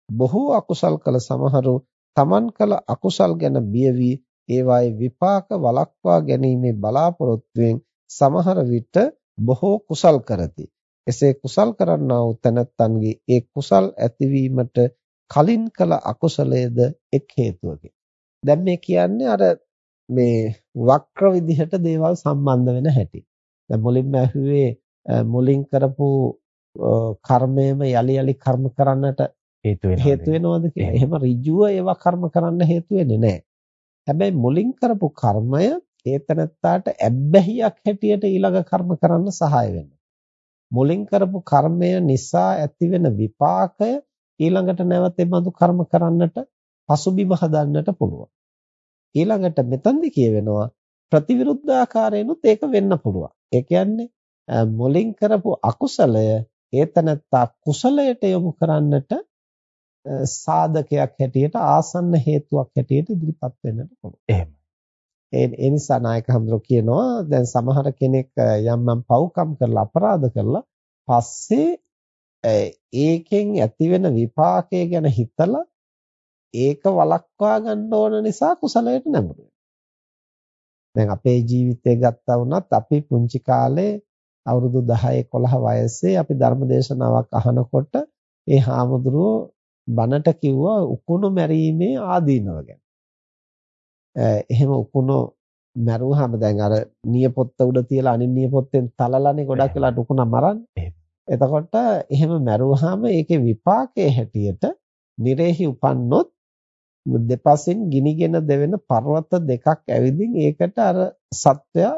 බොහෝ අකුසල් කළ සමහරු තමන් කළ අකුසල් ගැන බිය වී ඒවායේ විපාක වළක්වා ගැනීමේ බලාපොරොත්තුවෙන් සමහර විට බොහෝ කුසල් කරති. එසේ කුසල් කරන්නා වූ තැනැත්තන්ගේ ඒ කුසල් ඇතිවීමට කලින් කළ අකුසලයේද එක් හේතුවකි. දැන් මේ කියන්නේ අර මේ වක්‍ර විදිහට දේවල් සම්බන්ධ වෙන හැටි. දැන් මුලින්ම ඇහුවේ මුලින් කරපු කර්මයේම යලි යලි කර්ම කරන්නට හේතු වෙනවද හේතු වෙනවද කියලා. එහෙම ඍජුව ඒවා කර්ම කරන්න හේතු වෙන්නේ නැහැ. හැබැයි මුලින් කරපු කර්මය ඒතනත්තාට ඇබ්බැහියක් හැටියට ඊළඟ කර්ම කරන්න සහාය වෙනවා. මුලින් කරපු කර්මය නිසා ඇතිවෙන විපාකය ඊළඟට නැවත බඳු කර්ම කරන්නට පසුබිම හදන්නට පුළුවන්. ඊළඟට මෙතනදි කියවෙනවා ප්‍රතිවිරුද්ධාකාරයෙන්ුත් ඒක වෙන්න පුළුවන්. ඒ කියන්නේ මුලින් කරපු අකුසලය ඒතනත්තා කුසලයට යොමු කරන්නට සාධකයක් හැටියට ආසන්න හේතුවක් හැටියට ඉදිරිපත් වෙන්නට පුළුවන්. එහෙමයි. ඒ ඒ නිසා නායක හඳුරෝ කියනවා දැන් සමහර කෙනෙක් යම් යම් පව්කම් කරලා අපරාධ කරලා පස්සේ ඒකෙන් ඇතිවෙන විපාකය ගැන හිතලා ඒක වළක්වා ගන්න ඕන නිසා කුසලයට නැඹුරු දැන් අපේ ජීවිතය ගත්තා වුණත් අපි පුංචි කාලේ අවුරුදු 10 11 වයසේ අපි ධර්මදේශනාවක් අහනකොට ඒ හාමුදුරුවෝ බණට කිව්වා උකුණු මැරීමේ ආදීනව ගැන. එහෙම උකුණු මැරුවාම දැන් අර නියපොත්ත උඩ තියලා අනිත් නියපොත්තෙන් තලලානේ ගොඩක් වෙලාට උකුණ මරන්නේ. එතකොට එහෙම මැරුවාම ඒකේ විපාකයේ හැටියට නිරේහි උපන්නොත් දෙපසින් ගිනිගෙන දෙවෙන පර්වත දෙකක් ඇවිදින් ඒකට අර සත්වයා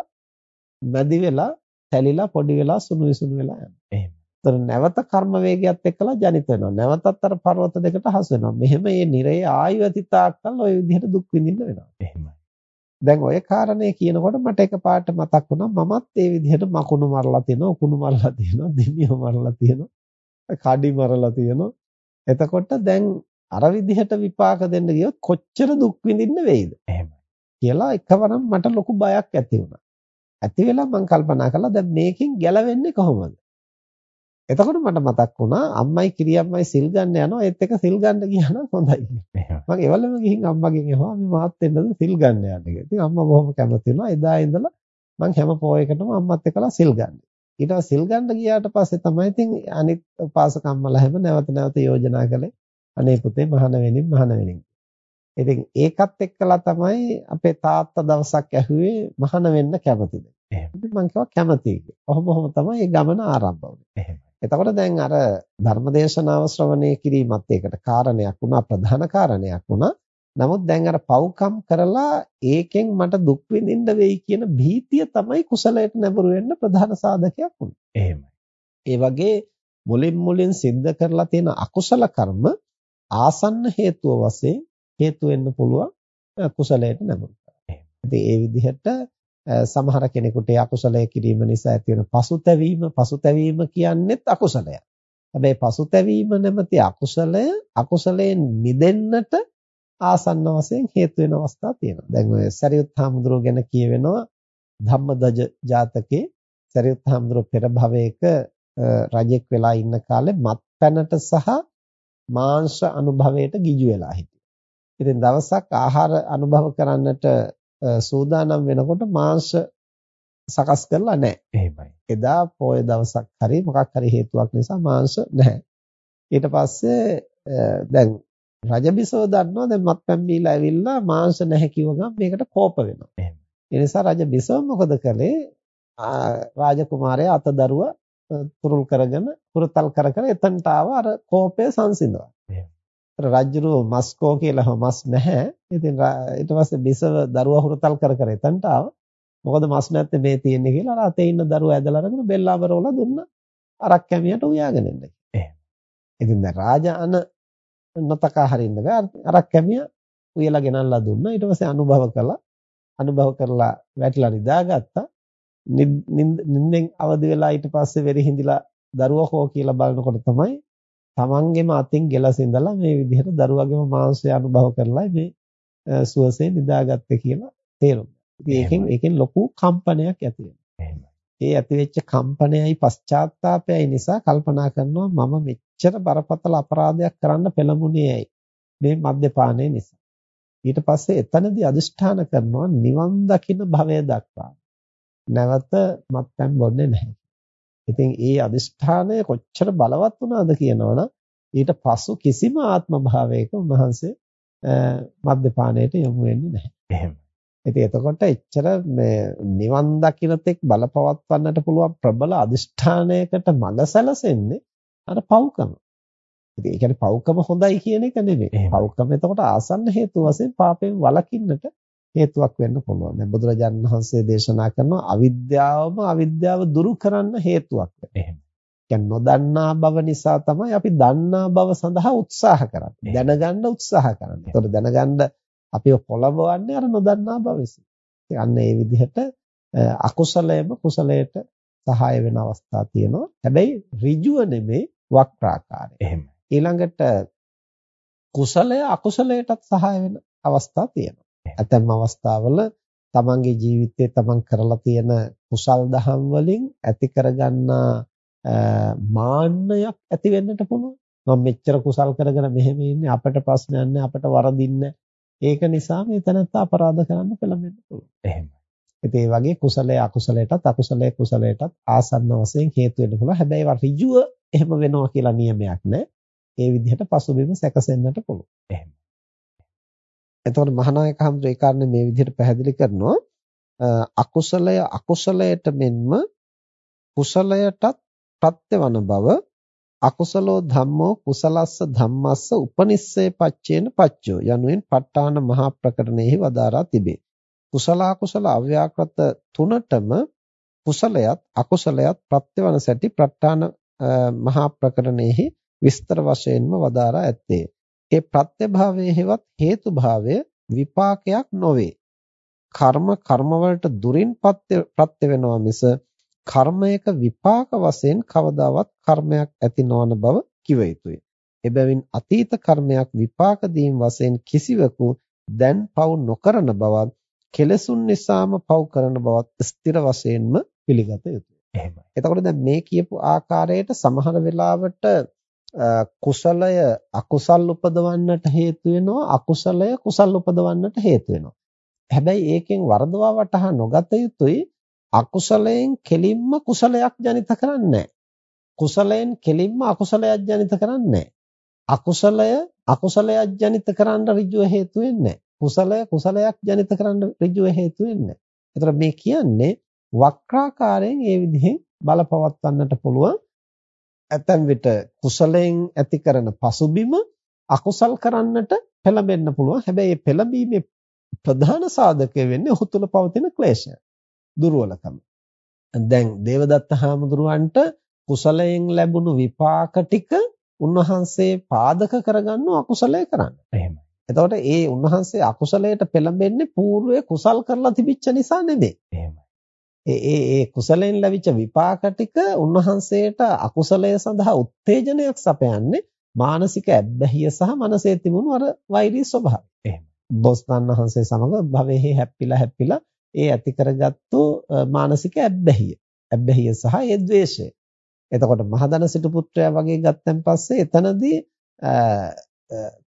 මැදි වෙලා තැලිලා පොඩි වෙලා සුණු විසුණු වෙලා යනවා. එහෙම. ඒතර නැවත කර්ම වේගයත් එක්කලා ජනිත වෙනවා. නැවතත් අර පර්වත දෙකට හසු වෙනවා. මෙහෙම මේ නිරේ ආයු ඇතිතාක්කල් ওই විදිහට දුක් විඳින්න වෙනවා. එහෙමයි. දැන් ওই කාරණේ කියනකොට මට එකපාරට මතක් වුණා මමත් ඒ විදිහට මකුණු මරලා තියෙනවා, උකුණු මරලා තියෙනවා, දෙමිය මරලා තියෙනවා, කඩි මරලා තියෙනවා. එතකොට දැන් අර විදිහට විපාක දෙන්න ගියොත් කොච්චර දුක් විඳින්න වෙයිද? එහෙමයි. කියලා එකවරම මට ලොකු බයක් ඇති වුණා. ඇති වෙලා මම කල්පනා කළා දැන් මේකෙන් ගැලවෙන්නේ කොහොමද? එතකොට මට මතක් වුණා අම්මයි කිරියම්මයි සිල් ගන්න යනවා ඒත් එක සිල් ගන්න ගියා නම් හොඳයි. මම එවලම ගිහින් අම්මගෙන් ඇහුවා මේ මාත් එන්නද සිල් ගන්න යන්න කියලා. ඉතින් අම්මා බොහොම කැමති වුණා. එදා ඉඳලා මම හැම පොයකටම අම්මත් එක්කලා සිල් ගන්න. ඊට පස්සේ සිල් ගන්න ගියාට පස්සේ තමයි ඉතින් අනිත් උපාසක අම්මලා හැම නැවත නැවත යෝජනා කළේ අනේ පුතේ මහාන වෙනින් මහාන වෙනින්. ඉතින් ඒකත් එක්කලා තමයි අපේ තාත්තා දවසක් ඇහුවේ මහාන වෙන්න කැමතිද? එහෙම. ඉතින් මම කිව්වා කැමතියි කියලා. ඔහොම ඔහොම තමයි මේ ගමන ආරම්භ වුනේ. එහෙම. එතකොට දැන් අර ධර්මදේශනාව ශ්‍රවණය කිරීමත් ඒකට කාරණයක් වුණා ප්‍රධාන කාරණයක් වුණා. නමුත් දැන් අර පව්කම් කරලා ඒකෙන් මට දුක් විඳින්න වෙයි කියන භීතිය තමයි කුසලයට නැඹුරු වෙන්න ප්‍රධාන සාධකයක් වුනේ. එහෙමයි. ඒ වගේ මුලින් මුලින් සිද්ධ කරලා තියෙන අකුසල කර්ම ආසන්න හේතුව වශයෙන් හේතු වෙන්න පුළුවන් කුසලයට නැඹුරු. ඉතින් ඒ විදිහට සමහර කෙනෙකුට ඒ අකුසලය කිරීම නිසා ඇති වෙන පසුතැවීම පසුතැවීම කියන්නේත් අකුසලයක්. හැබැයි පසුතැවීම නැමැති අකුසලය අකුසලයෙන් මිදෙන්නට ආසන්න වශයෙන් හේතු වෙන අවස්ථා තියෙනවා. දැන් ඔය සරියුත් හාමුදුරුවෝ ගැන කියවෙනවා ධම්මදජ ජාතකේ සරියුත් හාමුදුරුවෝ පෙර භවයක රජෙක් වෙලා ඉන්න කාලේ මත්පැනට සහ මාංශ අනුභවයට ගිජු වෙලා හිටියා. ඉතින් දවසක් ආහාර අනුභව කරන්නට සූදානම් වෙනකොට මාංශ සකස් කරලා නැහැ. එහෙමයි. එදා පොය දවසක් හරි මොකක් හරි හේතුවක් නිසා මාංශ නැහැ. ඊට පස්සේ දැන් රජබිසව දන්නවා දැන් මත්පැන් බීලා ඇවිල්ලා මාංශ නැහැ කිව්ව ගමන් මේකට කෝප වෙනවා. එහෙම. ඒ නිසා රජබිසව මොකද කළේ? රාජකුමාරයා අතදරුව තුරුල් කරගෙන පුරතල් කර කර එතනට ආව අර කෝපය සංසිඳවා. රජුරෝ මස්කෝ කියලා මස් නැහැ. ඉතින් ඊට පස්සේ බිසව දරුවා හුරතල් කර කර එතනට ආවා. මොකද මස් නැත්තේ මේ තියෙන්නේ කියලා අර අතේ ඉන්න දරුවා ඇදලා අරගෙන බෙල්ලාවරවල දුන්නා. අරක් කැමියට උයාගෙන ඉන්න. එහෙම. ඉතින් දැන් රාජාන නොතකා හරින්න බෑ. අරක් කැමිය උයලා ගෙනල්ලා දුන්නා. ඊට පස්සේ අනුභව කළා. අනුභව කරලා වැටිලා නිදාගත්තා. නිින්දෙන් අවදි වෙලා ඊට පස්සේ වෙරි හිඳිලා දරුවා කෝ කියලා බලනකොට තමයි තමන්ගේම අතින් ගැලසින්දලා මේ විදිහට දරුවගේම මාංශය අනුභව කරලා මේ සුවසේ නිදාගත්තේ කියලා තේරුම් ගන්නවා. ඒකෙන් ඒකෙන් ලොකු කම්පනයක් ඇති. ඒ ඇතිවෙච්ච කම්පනයයි පශ්චාත්තාපයයි නිසා කල්පනා කරනවා මම මෙච්චර බරපතල අපරාධයක් කරන්න පෙළඹුණේ ඇයි මේ මද්යපානය නිසා. ඊට පස්සේ එතනදී අදිෂ්ඨාන කරනවා නිවන් දකින්න භවය දක්වා. නැවත මත්පැන් බොන්නේ නැහැ. ඉතින් ඒ අදිෂ්ඨානය කොච්චර බලවත් වුණාද කියනවනම් ඊට පසු කිසිම ආත්ම භාවයක උන්වහන්සේ මද්යපානයට යොමු වෙන්නේ නැහැ. එහෙම. ඉතින් එතකොට එච්චර මේ නිවන් දකින්න තෙක් බලපවත්වන්නට පුළුවන් ප්‍රබල අදිෂ්ඨානයකට මඟ සැලසෙන්නේ අර පව්කම. ඉතින් ඒ කියන්නේ පව්කම හොඳයි කියන එක නෙමෙයි. පව්කම එතකොට ආසන්න හේතු වශයෙන් පාපයෙන් වළකින්නට හේතුවක් වෙන්න පුළුවන්. දැන් බුදුරජාණන් වහන්සේ දේශනා කරනවා අවිද්‍යාවම අවිද්‍යාව දුරු කරන්න හේතුවක්. එහෙම. කියන්නේ නොදන්නා බව නිසා තමයි අපි දන්නා බව සඳහා උත්සාහ කරන්නේ. දැනගන්න උත්සාහ කරන්නේ. ඒතකොට දැනගන්න අපිව පොළඹවන්නේ අර නොදන්නා බව විසින්. අන්න ඒ විදිහට අකුසලයේම කුසලයට සහාය වෙන අවස්ථා තියෙනවා. හැබැයි ඍජුව නෙමේ වක්‍රාකාරය. එහෙම. ඊළඟට කුසලය අකුසලයටත් සහාය වෙන අවස්ථා තියෙනවා. ඇතැම් අවස්ථාවල තමන්ගේ ජීවිතයේ තමන් කරලා තියෙන කුසල් දහම් වලින් ඇති කරගන්නා මාන්නයක් ඇති වෙන්නට පුළුවන්. මම මෙච්චර කුසල් කරගෙන මෙහෙම ඉන්නේ අපට ප්‍රශ්නයක් නැහැ අපට වරදින්නේ ඒක නිසා මේ තැනත්තා අපරාධ කරන්න පෙළඹෙන්න පුළුවන්. එහෙමයි. ඉතින් ඒ වගේ කුසලයේ අකුසලයටත් අකුසලයේ කුසලයටත් ආසන්න වශයෙන් හේතු වෙන්න පුළුවන්. හැබැයි ඒවා ඍජුව එහෙම වෙනවා කියලා නියමයක් නැහැ. ඒ විදිහට පසුබිම සැකසෙන්නට පුළුවන්. එහෙම. එතකොට මහානායක හඳුර ඒ කාරණේ මේ විදිහට පැහැදිලි කරනවා අකුසලය අකුසලයට මෙන්ම කුසලයටත් ප්‍රත්‍යවන බව අකුසලෝ ධම්මෝ කුසලස්ස ධම්මස්ස උපනිස්සේ පච්චේන පච්චෝ යනුවෙන් ප ဋ ාණ මහා ප්‍රකරණෙහි වදාරා තිබේ. කුසල අකුසල අව්‍යාකෘත තුනටම කුසලයත් අකුසලයත් ප්‍රත්‍යවන සැටි ප ဋ ාණ මහා ප්‍රකරණෙහි විස්තර වශයෙන්ම වදාරා ඇත්තේ. ඒ ප්‍රත්‍යභාවයේ හෙවත් හේතුභාවය විපාකයක් නොවේ. කර්ම කර්ම වලට දුරින් ප්‍රත්‍ය වෙනවා මිස කර්මයක විපාක වශයෙන් කවදාවත් කර්මයක් ඇති නොවන බව කිව යුතුය. එබැවින් අතීත කර්මයක් විපාක දීම් වශයෙන් කිසිවකු දැන් පව් නොකරන බවත් කෙලසුන් නිසාම පව් කරන බවත් ස්ථිර වශයෙන්ම පිළිගත යුතුය. එහෙමයි. එතකොට දැන් මේ කියපු ආකාරයට සමහර වෙලාවට කුසලය අකුසල් උපදවන්නට හේතු වෙනවා අකුසලය කුසල් උපදවන්නට හේතු වෙනවා. හැබැයි ඒකෙන් වරදවා වටහා නොගත යුතුයි අකුසලයෙන් කෙලින්ම කුසලයක් ජනිත කරන්නේ කුසලයෙන් කෙලින්ම අකුසලයක් ජනිත කරන්නේ අකුසලය අකුසලයක් ජනිත කරන්න ඍජුව හේතු වෙන්නේ කුසලය කුසලයක් ජනිත කරන්න ඍජුව හේතු වෙන්නේ. ඒතර මේ කියන්නේ වක්‍රාකාරයෙන් ඒ විදිහෙන් බලපවත්වන්නට පුළුවන්. ඇතැම් විට කුසලයෙන් ඇති කරන පසුබිම අකුසල් කරන්නට පෙළඹෙන්න පුළුවන්. හැබැයි මේ පෙළඹීමේ ප්‍රධාන සාධකය වෙන්නේ ඔහු තුල පවතින ක්ලේශය. දුර්වලකම. දැන් දේවදත්ත හාමුදුරුවන්ට කුසලයෙන් ලැබුණු විපාක ටික උන්වහන්සේ පාදක කරගන්නව අකුසලයේ කරන්න. එහෙමයි. එතකොට ඒ උන්වහන්සේ අකුසලයට පෙළඹෙන්නේ పూర్වයේ කුසල් කරලා තිබිච්ච නිසා නෙමෙයි. එහෙමයි. ඒ ඒ ඒ කුසලයෙන් ලැබිච්ච විපාක ටික උන්වහන්සේට අකුසලය සඳහා උත්තේජනයක් සපයන්නේ මානසික ඇබ්බැහිය සහ මනසේ තිබුණු අර වෛරී ස්වභාවය. එහෙමයි. බොස්තන් වහන්සේ සමග භවෙහි හැප්පිලා හැප්පිලා ඒ ඇති කරගත්තු මානසික ඇබ්බැහිය. ඇබ්බැහිය සහ ඒ द्वේෂය. එතකොට මහදන සිටු පුත්‍රයා වගේ ගත්තන් පස්සේ එතනදී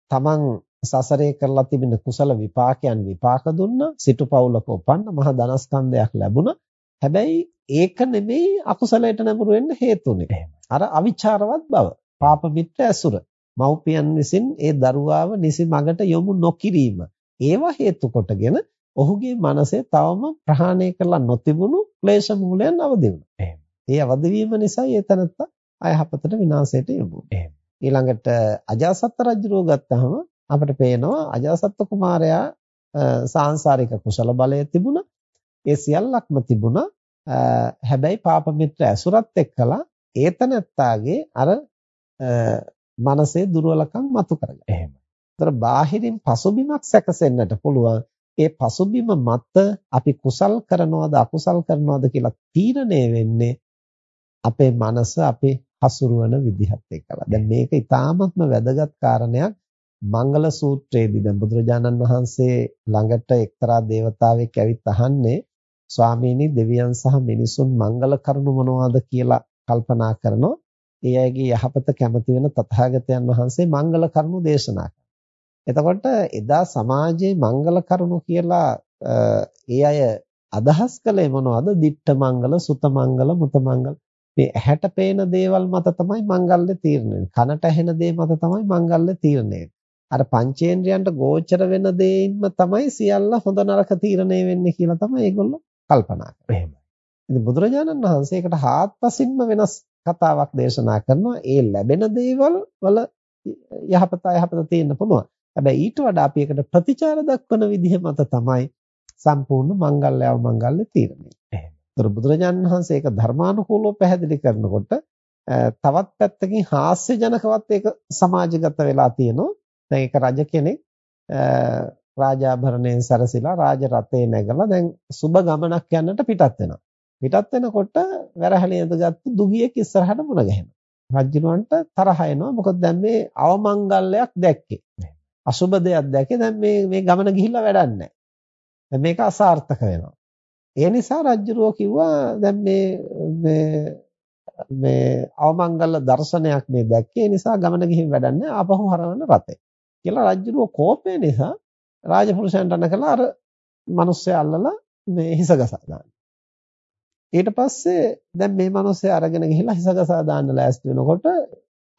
තමන් සසරේ කරලා තිබෙන කුසල විපාකයන් විපාක දුන්නා සිටු පවුලක උපන්න මහ ධනස්කන්ධයක් ලැබුණා හැබැයි ඒක නෙමෙයි අකුසලයට නැඹුරු වෙන්න හේතුනේ අර අවිචාරවත් බව. පාප මිත්‍ර ඇසුර. මව්පියන් විසින් ඒ දරුවාව නිසි මඟට යොමු නොකිරීම. ඒවා හේතු කොටගෙන ඔහුගේ මනසේ තවම ප්‍රහාණය කරලා නොතිබුණු ක්ලේශ මූලයන් අවදි වුණා. ඒ අවදි වීම නිසා ඒ තනත්ත අයහපතට විනාශයට යොමු ඊළඟට අජාසත් රජුව ගත්තාම අපිට පේනවා අජාසත් කුමාරයා සාංශාරික කුසල බලය තිබුණා. ඒ සියල්ලක්ම තිබුණා. හැබැයි පාප මිත්‍ර ඇසුරත් එක්කලා ඒතනත්තාගේ අර මනසේ දුර්වලකම් මතු කරගන්නවා. එහෙමයි. ඒතර බාහිරින් පසුබිමක් සැකසෙන්නට පුළුවන්. ඒ පසුබිම මත අපි කුසල් කරනවද අකුසල් කරනවද කියලා තීරණය වෙන්නේ අපේ මනස අපේ හසුරුවන විදිහත් එක්කලා. දැන් මේක ඊටාත්ම වැදගත් කාරණයක්. මංගල සූත්‍රයේදී දැන් බුදුරජාණන් වහන්සේ ළඟට එක්තරා දේවතාවෙක් ඇවිත් අහන්නේ ස්වාමීනි දෙවියන් සහ මිනිසුන් මංගල කරුණු මොනවද කියලා කල්පනා කරනවා. ඒ අයගේ යහපත කැමති වෙන තථාගතයන් වහන්සේ මංගල කරුණු දේශනා එතකොට එදා සමාජයේ මංගල කරුණු කියලා ඒ අය අදහස් කළේ මොනවද? දිට්ඨ මංගල, සුත මංගල, මුත මංගල. මේ ඇහැට පේන දේවල් මත තමයි මංගල්‍ය තීරණය කනට ඇහෙන දේ මත තමයි මංගල්‍ය තීරණය අර පංචේන්ද්‍රයන්ට ගෝචර වෙන දේින්ම තමයි සියල්ල හොඳ නරක තීරණය වෙන්නේ කියලා තමයි ඒගොල්ලෝ කල්පනා කරන්නේ. එහෙමයි. ඉතින් බුදුරජාණන් වහන්සේ ඒකට හාත්පසින්ම වෙනස් කතාවක් දේශනා කරනවා. ඒ ලැබෙන දේවල් වල යහපත යහපත තියෙන්න පුළුවන්. හැබැයි ඊට වඩා අපි ඒකට ප්‍රතිචාර දක්වන විදිහ මත තමයි සම්පූර්ණ මංගල්‍යව මංගල්‍ය තීරණය. එහෙම. ඒතර බුදුරජාණන් වහන්සේ ඒක ධර්මානුකූලව පැහැදිලි කරනකොට තවත් පැත්තකින් හාස්‍යජනකවත් ඒක සමාජගත වෙලා තියෙනවා. දැන් ඒක රජ කෙනෙක් රාජාභරණයෙන් සැරසිලා රාජ රථේ නැගලා දැන් සුබ ගමනක් යන්නට පිටත් වෙනවා. පිටත් වෙනකොට වැරහැලේ ඉඳගත්තු දුගියෙක් ඉස්සරහට මුණ ගැහෙනවා. රජුණන්ට තරහ එනවා. මොකද දැන් මේ අවමංගල්‍යයක් දැක්කේ. අසුබ දෙයක් දැකේ දැන් මේ මේ ගමන ගිහිල්ලා වැඩක් නැහැ. දැන් මේක අසාර්ථක වෙනවා. ඒ නිසා රජුරෝ කිව්වා දැන් මේ මේ මේ අවමංගල දර්ශනයක් මේ දැක්කේ ඒ නිසා ගමන ගිහින් වැඩක් නැහැ. ආපහු හරවන්න රටේ. කියලා රජුරෝ කෝපය නිසා රාජපුරුෂයන්ට අනකලා අර මිනිස්සයා අල්ලලා මේ හිසගසා දාන්න. ඊට පස්සේ දැන් මේ මිනිස්සේ අරගෙන ගිහිල්ලා හිසගසා දාන්න ලෑස්ති වෙනකොට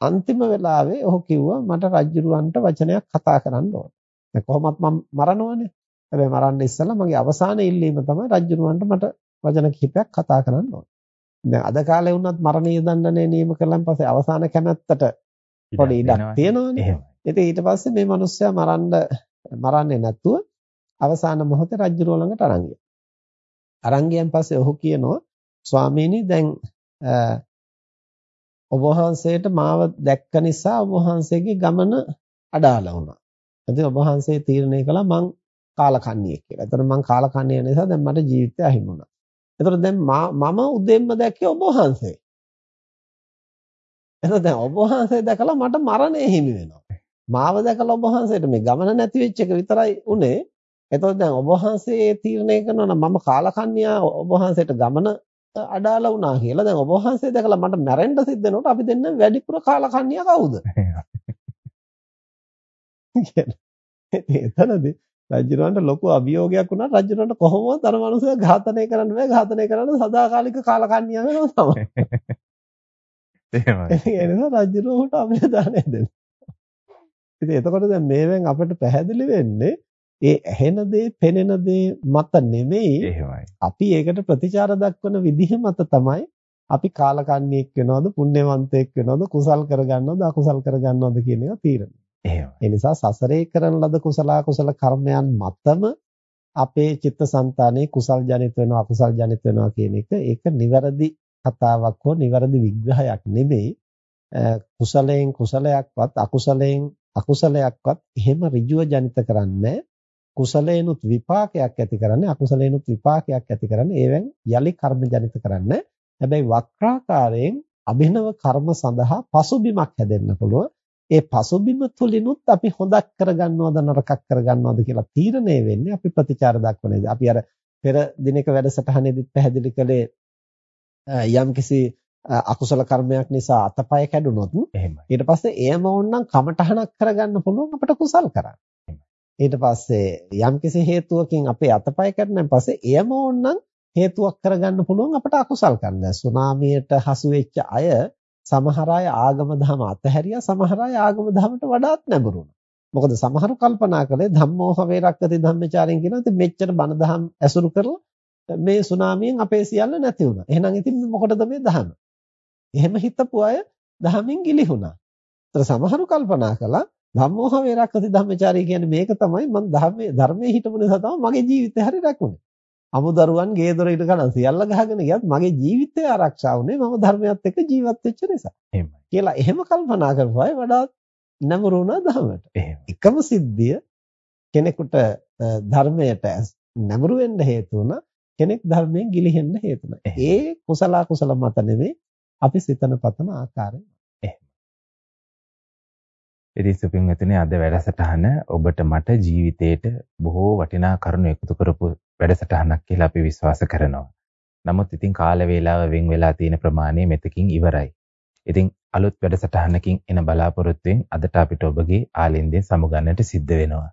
අන්තිම වෙලාවේ ඔහු කිව්වා මට රජුරවන්ට වචනයක් කතා කරන්න ඕන. දැන් කොහොමත් මම මරනවනේ. හැබැයි මරන්න ඉස්සෙල්ලා මගේ අවසාන ඉල්ලීම තමයි රජුරවන්ට මට වචන කිහිපයක් කතා කරන්න ඕන. දැන් අද කාලේ වුණත් මරණීය දණ්ඩනය නියම කළාන් පස්සේ අවසාන කැමැත්තට පොඩි ඉඩක් තියෙනවනේ. ඉතින් ඊට පස්සේ මේ මිනිස්සයා මරන්න මරන්නේ නැතුව අවසාන මොහොතේ රජුරෝ ළඟට අරන් ගියා. අරන් ගියන් පස්සේ ඔහු කියනවා ස්වාමීනි දැන් ඔබ වහන්සේට මාව දැක්ක නිසා ඔබ වහන්සේගේ ගමන අඩාල වුණා. ඉතින් ඔබ වහන්සේ තීරණය කළා මං කාලකන්ණියෙක් කියලා. එතකොට මං කාලකන්ණිය නිසා දැන් මට ජීවිතය අහිමි වුණා. එතකොට දැන් මම උදෙන්ම දැක්කේ ඔබ වහන්සේ. එතකොට දැන් ඔබ වහන්සේ දැකලා මට මරණය හිමි වෙනවා. මාව දැකලා ඔබ වහන්සේට මේ ගමන නැති වෙච්ච එක විතරයි උනේ. එතකොට දැන් ඔබ වහන්සේ තීරණය කරනවා නම් මම කාලකන්ණියා ඔබ වහන්සේට ගමන අඩාල වුණා කියලා. දැන් ඔබ වහන්සේ දැකලා මට මැරෙන්න සිද්ධ වෙනකොට අපි දෙන්න වැඩිපුර කාලකන්ණියා කවුද? <laughs> එතනදී රජුරවන්ට ලොකු අභියෝගයක් වුණා රජුරවන්ට කොහොමවත් අර මනුස්සයා ඝාතනය කරන්න බෑ ඝාතනය කරන්න සදාකාලික කාලකන්ණියා වෙනවා තමයි. <laughs> එහෙමයි. ඒ නිසා රජුරවන්ට අභිදානය දෙන්න. ඉතින් එතකොට දැන් මේවෙන් අපිට පැහැදිලි වෙන්නේ ඒ ඇහෙන දේ, පෙනෙන දේ මත නෙමෙයි. එහෙමයි. අපි ඒකට ප්‍රතිචාර දක්වන විදිහ මත තමයි අපි කාලකන්ණියෙක් වෙනවද, පුණ්‍යවන්තයෙක් වෙනවද, කුසල් කරගන්නවද, අකුසල් කරගන්නවද කියන ඒවා තීරණය. එහෙමයි. ඒ නිසා සසරේ කරන ලද කුසල කුසල කර්මයන් මතම අපේ චිත්තසංතානයේ කුසල් ජනිත වෙනවා, අකුසල් ජනිත වෙනවා කියන එක ඒක නිවැරදි කතාවක් හෝ නිවැරදි විග්‍රහයක් නෙමෙයි. කුසලයෙන් කුසලයක්වත් අකුසලයෙන් අකුසලයක්වත් එහෙම ඍජුව ජනිත කරන්නේ කුසලේනුත් විපාකයක් ඇති කරන්නේ අකුසලේනුත් විපාකයක් ඇති කරන්නේ ඒවෙන් යලි කර්ම ජනිත කරන්නේ. හැබැයි වක්‍රාකාරයෙන් අභිනව කර්ම සඳහා පසුබිමක් හැදෙන්න පුළුවන්. ඒ පසුබිම තුලිනුත් අපි හොදක් කරගන්නවද නරකක් කරගන්නවද කියලා තීරණය වෙන්නේ අපි ප්‍රතිචාර දක්වන අපි අර පෙර දිනක වැඩසටහනේදීත් පැහැදිලි කළේ යම්කිසි අකුසල කර්මයක් නිසා අතපය කැඩුනොත් ඊට පස්සේ එයම ඕනනම් කමටහනක් කරගන්න පුළුවන් අපිට කුසල් කරන්න. ඊට පස්සේ යම්කිසි හේතුවකින් අපේ අතපය කැඩුනන් පස්සේ එයම ඕනනම් හේතුවක් කරගන්න පුළුවන් අපිට අකුසල් කරන්න. සුනාමියට හසු වෙච්ච අය සමහර අය ආගම දහම අතහැරියා සමහර අය ආගම දහමට වඩාත් නැඹුරුණා. මොකද සමහරු කල්පනා කළේ ධම්මෝහ වේරක්කති ධම්මචාරින් කියනවා ඉතින් මෙච්චර බණ දහම් ඇසුරු කරලා මේ සුනාමියෙන් අපේ සියල්ල නැති වුණා. එහෙනම් ඉතින් මොකටද මේ දහම? එහෙම හිතපු අය දහමින් ගිලිහුණා. ඒතර සමහරු කල්පනා කළා ධම්මෝහ වේරක්කති ධම්මචාරී කියන්නේ මේක තමයි මම ධර්මයේ ධර්මයේ හිටපු නිසා තමයි මගේ ජීවිතේ හරි රැකුනේ. අමුදරුවන් ගේ දොර ඉඳ ගන්න සියල්ල ගහගෙන ගියත් මගේ ජීවිතය ආරක්ෂා වුණේ මම ධර්මයත් එක්ක ජීවත් වෙච්ච නිසා. එහෙමයි. කියලා එහෙම කල්පනා කරපුවායි වඩාත් නැඹුරු වුණා ධර්මයට. එකම සිද්ධිය කෙනෙකුට ධර්මයට නැඹුරු වෙන්න හේතු වුණා කෙනෙක් ධර්මයෙන් ගිලිහෙන්න හේතු වුණා. ඒ කුසල කුසල මත නෙමෙයි අපි සිතන පතන ආකාරය. ඉතින් සුපින්වතුනි අද වැඩසටහන ඔබට මට ජීවිතේට බොහෝ වටිනා කරුණු එකතු කරපු වැඩසටහනක් කියලා අපි විශ්වාස කරනවා. නමුත් ඉතින් කාල වේලාව වෙන් වෙලා තියෙන ප්‍රමාණය මෙතකින් ඉවරයි. ඉතින් අලුත් වැඩසටහනකින් එන බලාපොරොත්තුෙන් අදට අපිට ඔබගේ ආලින්දෙන් සමුගන්නට සිද්ධ වෙනවා.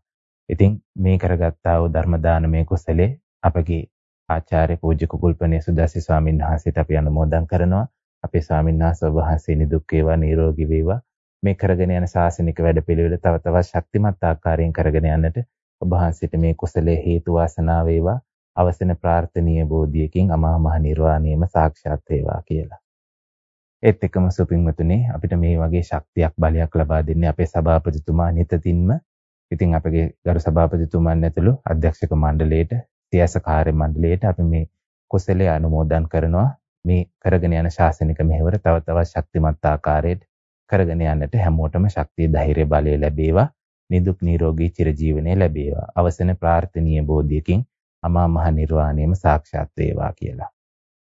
ඉතින් මේ කරගත්තා වූ ධර්ම දානමය කුසලයේ අපගේ ආචාර්ය පූජ්‍ය කුකුල්පනේ සුදාසි ස්වාමීන් වහන්සේට අපි අනුමෝදන් කරනවා. අපේ ස්වාමීන් වහන්සේ වහන්සේ නිදුක් වේවා නිරෝගී වේවා. මේ කරගෙන යන ශාසනික වැඩපිළිවෙල තව තවත් ශක්තිමත් ආකාරයෙන් කරගෙන යන්නට ඔබ වහන්සේට මේ කුසලයේ හේතු වාසනා වේවා. අවසන ප්‍රාර්ථනීය බෝධියකින් අමා මහ නිර්වාණයම සාක්ෂාත් වේවා කියලා. ඒත් එක්කම සුපින්වතුනි අපිට මේ වගේ ශක්තියක් බලයක් ලබා දෙන්නේ අපේ සභාපතිතුමා නිතින්ම ඉතින් අපගේ ගරු සභාපතිතුමන් ඇතුළු අධ්‍යක්ෂක මණ්ඩලයට සියස කාර්ය මණ්ඩලයට අපි මේ කුසලයේ අනුමෝදන් කරනවා. මේ කරගෙන යන ශාසනික මෙහෙවර තව තවත් ශක්තිමත් ආකාරයට කරගෙන යන්නට හැමෝටම ශක්තිය ධෛර්ය බලය ලැබේවා නිදුක් නිරෝගී චිරජීවනය ලැබේවා අවසන ප්‍රාර්ථනීය බෝධියකින් අමා මහ නිර්වාණයම සාක්ෂාත් වේවා කියලා.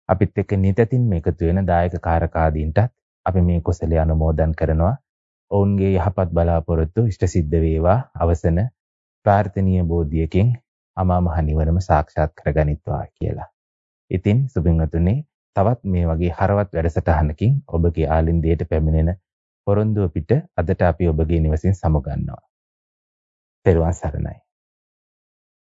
අපිත් එක්ක නිතතින් මේකතු වෙන දායක කාරකාදීන්ටත් අපි මේ කුසලයේ අනුමෝදන් කරනවා. ඔවුන්ගේ යහපත් බලාපොරොත්තු ඉෂ්ට සිද්ධ වේවා අවසන ප්‍රාර්ථනීය බෝධියකින් අමා මහ නිවනම සාක්ෂාත් කරගනිත්වා කියලා. ඉතින් සුබින්වතුනි තවත් මේ වගේ හරවත් වැඩසටහනකින් ඔබගේ ආලින්දයට පැමිණෙන පොරොන්දුව පිට අදට අපි ඔබගේ නිවසින් සමුගන්නවා. පෙරවන් සරණයි.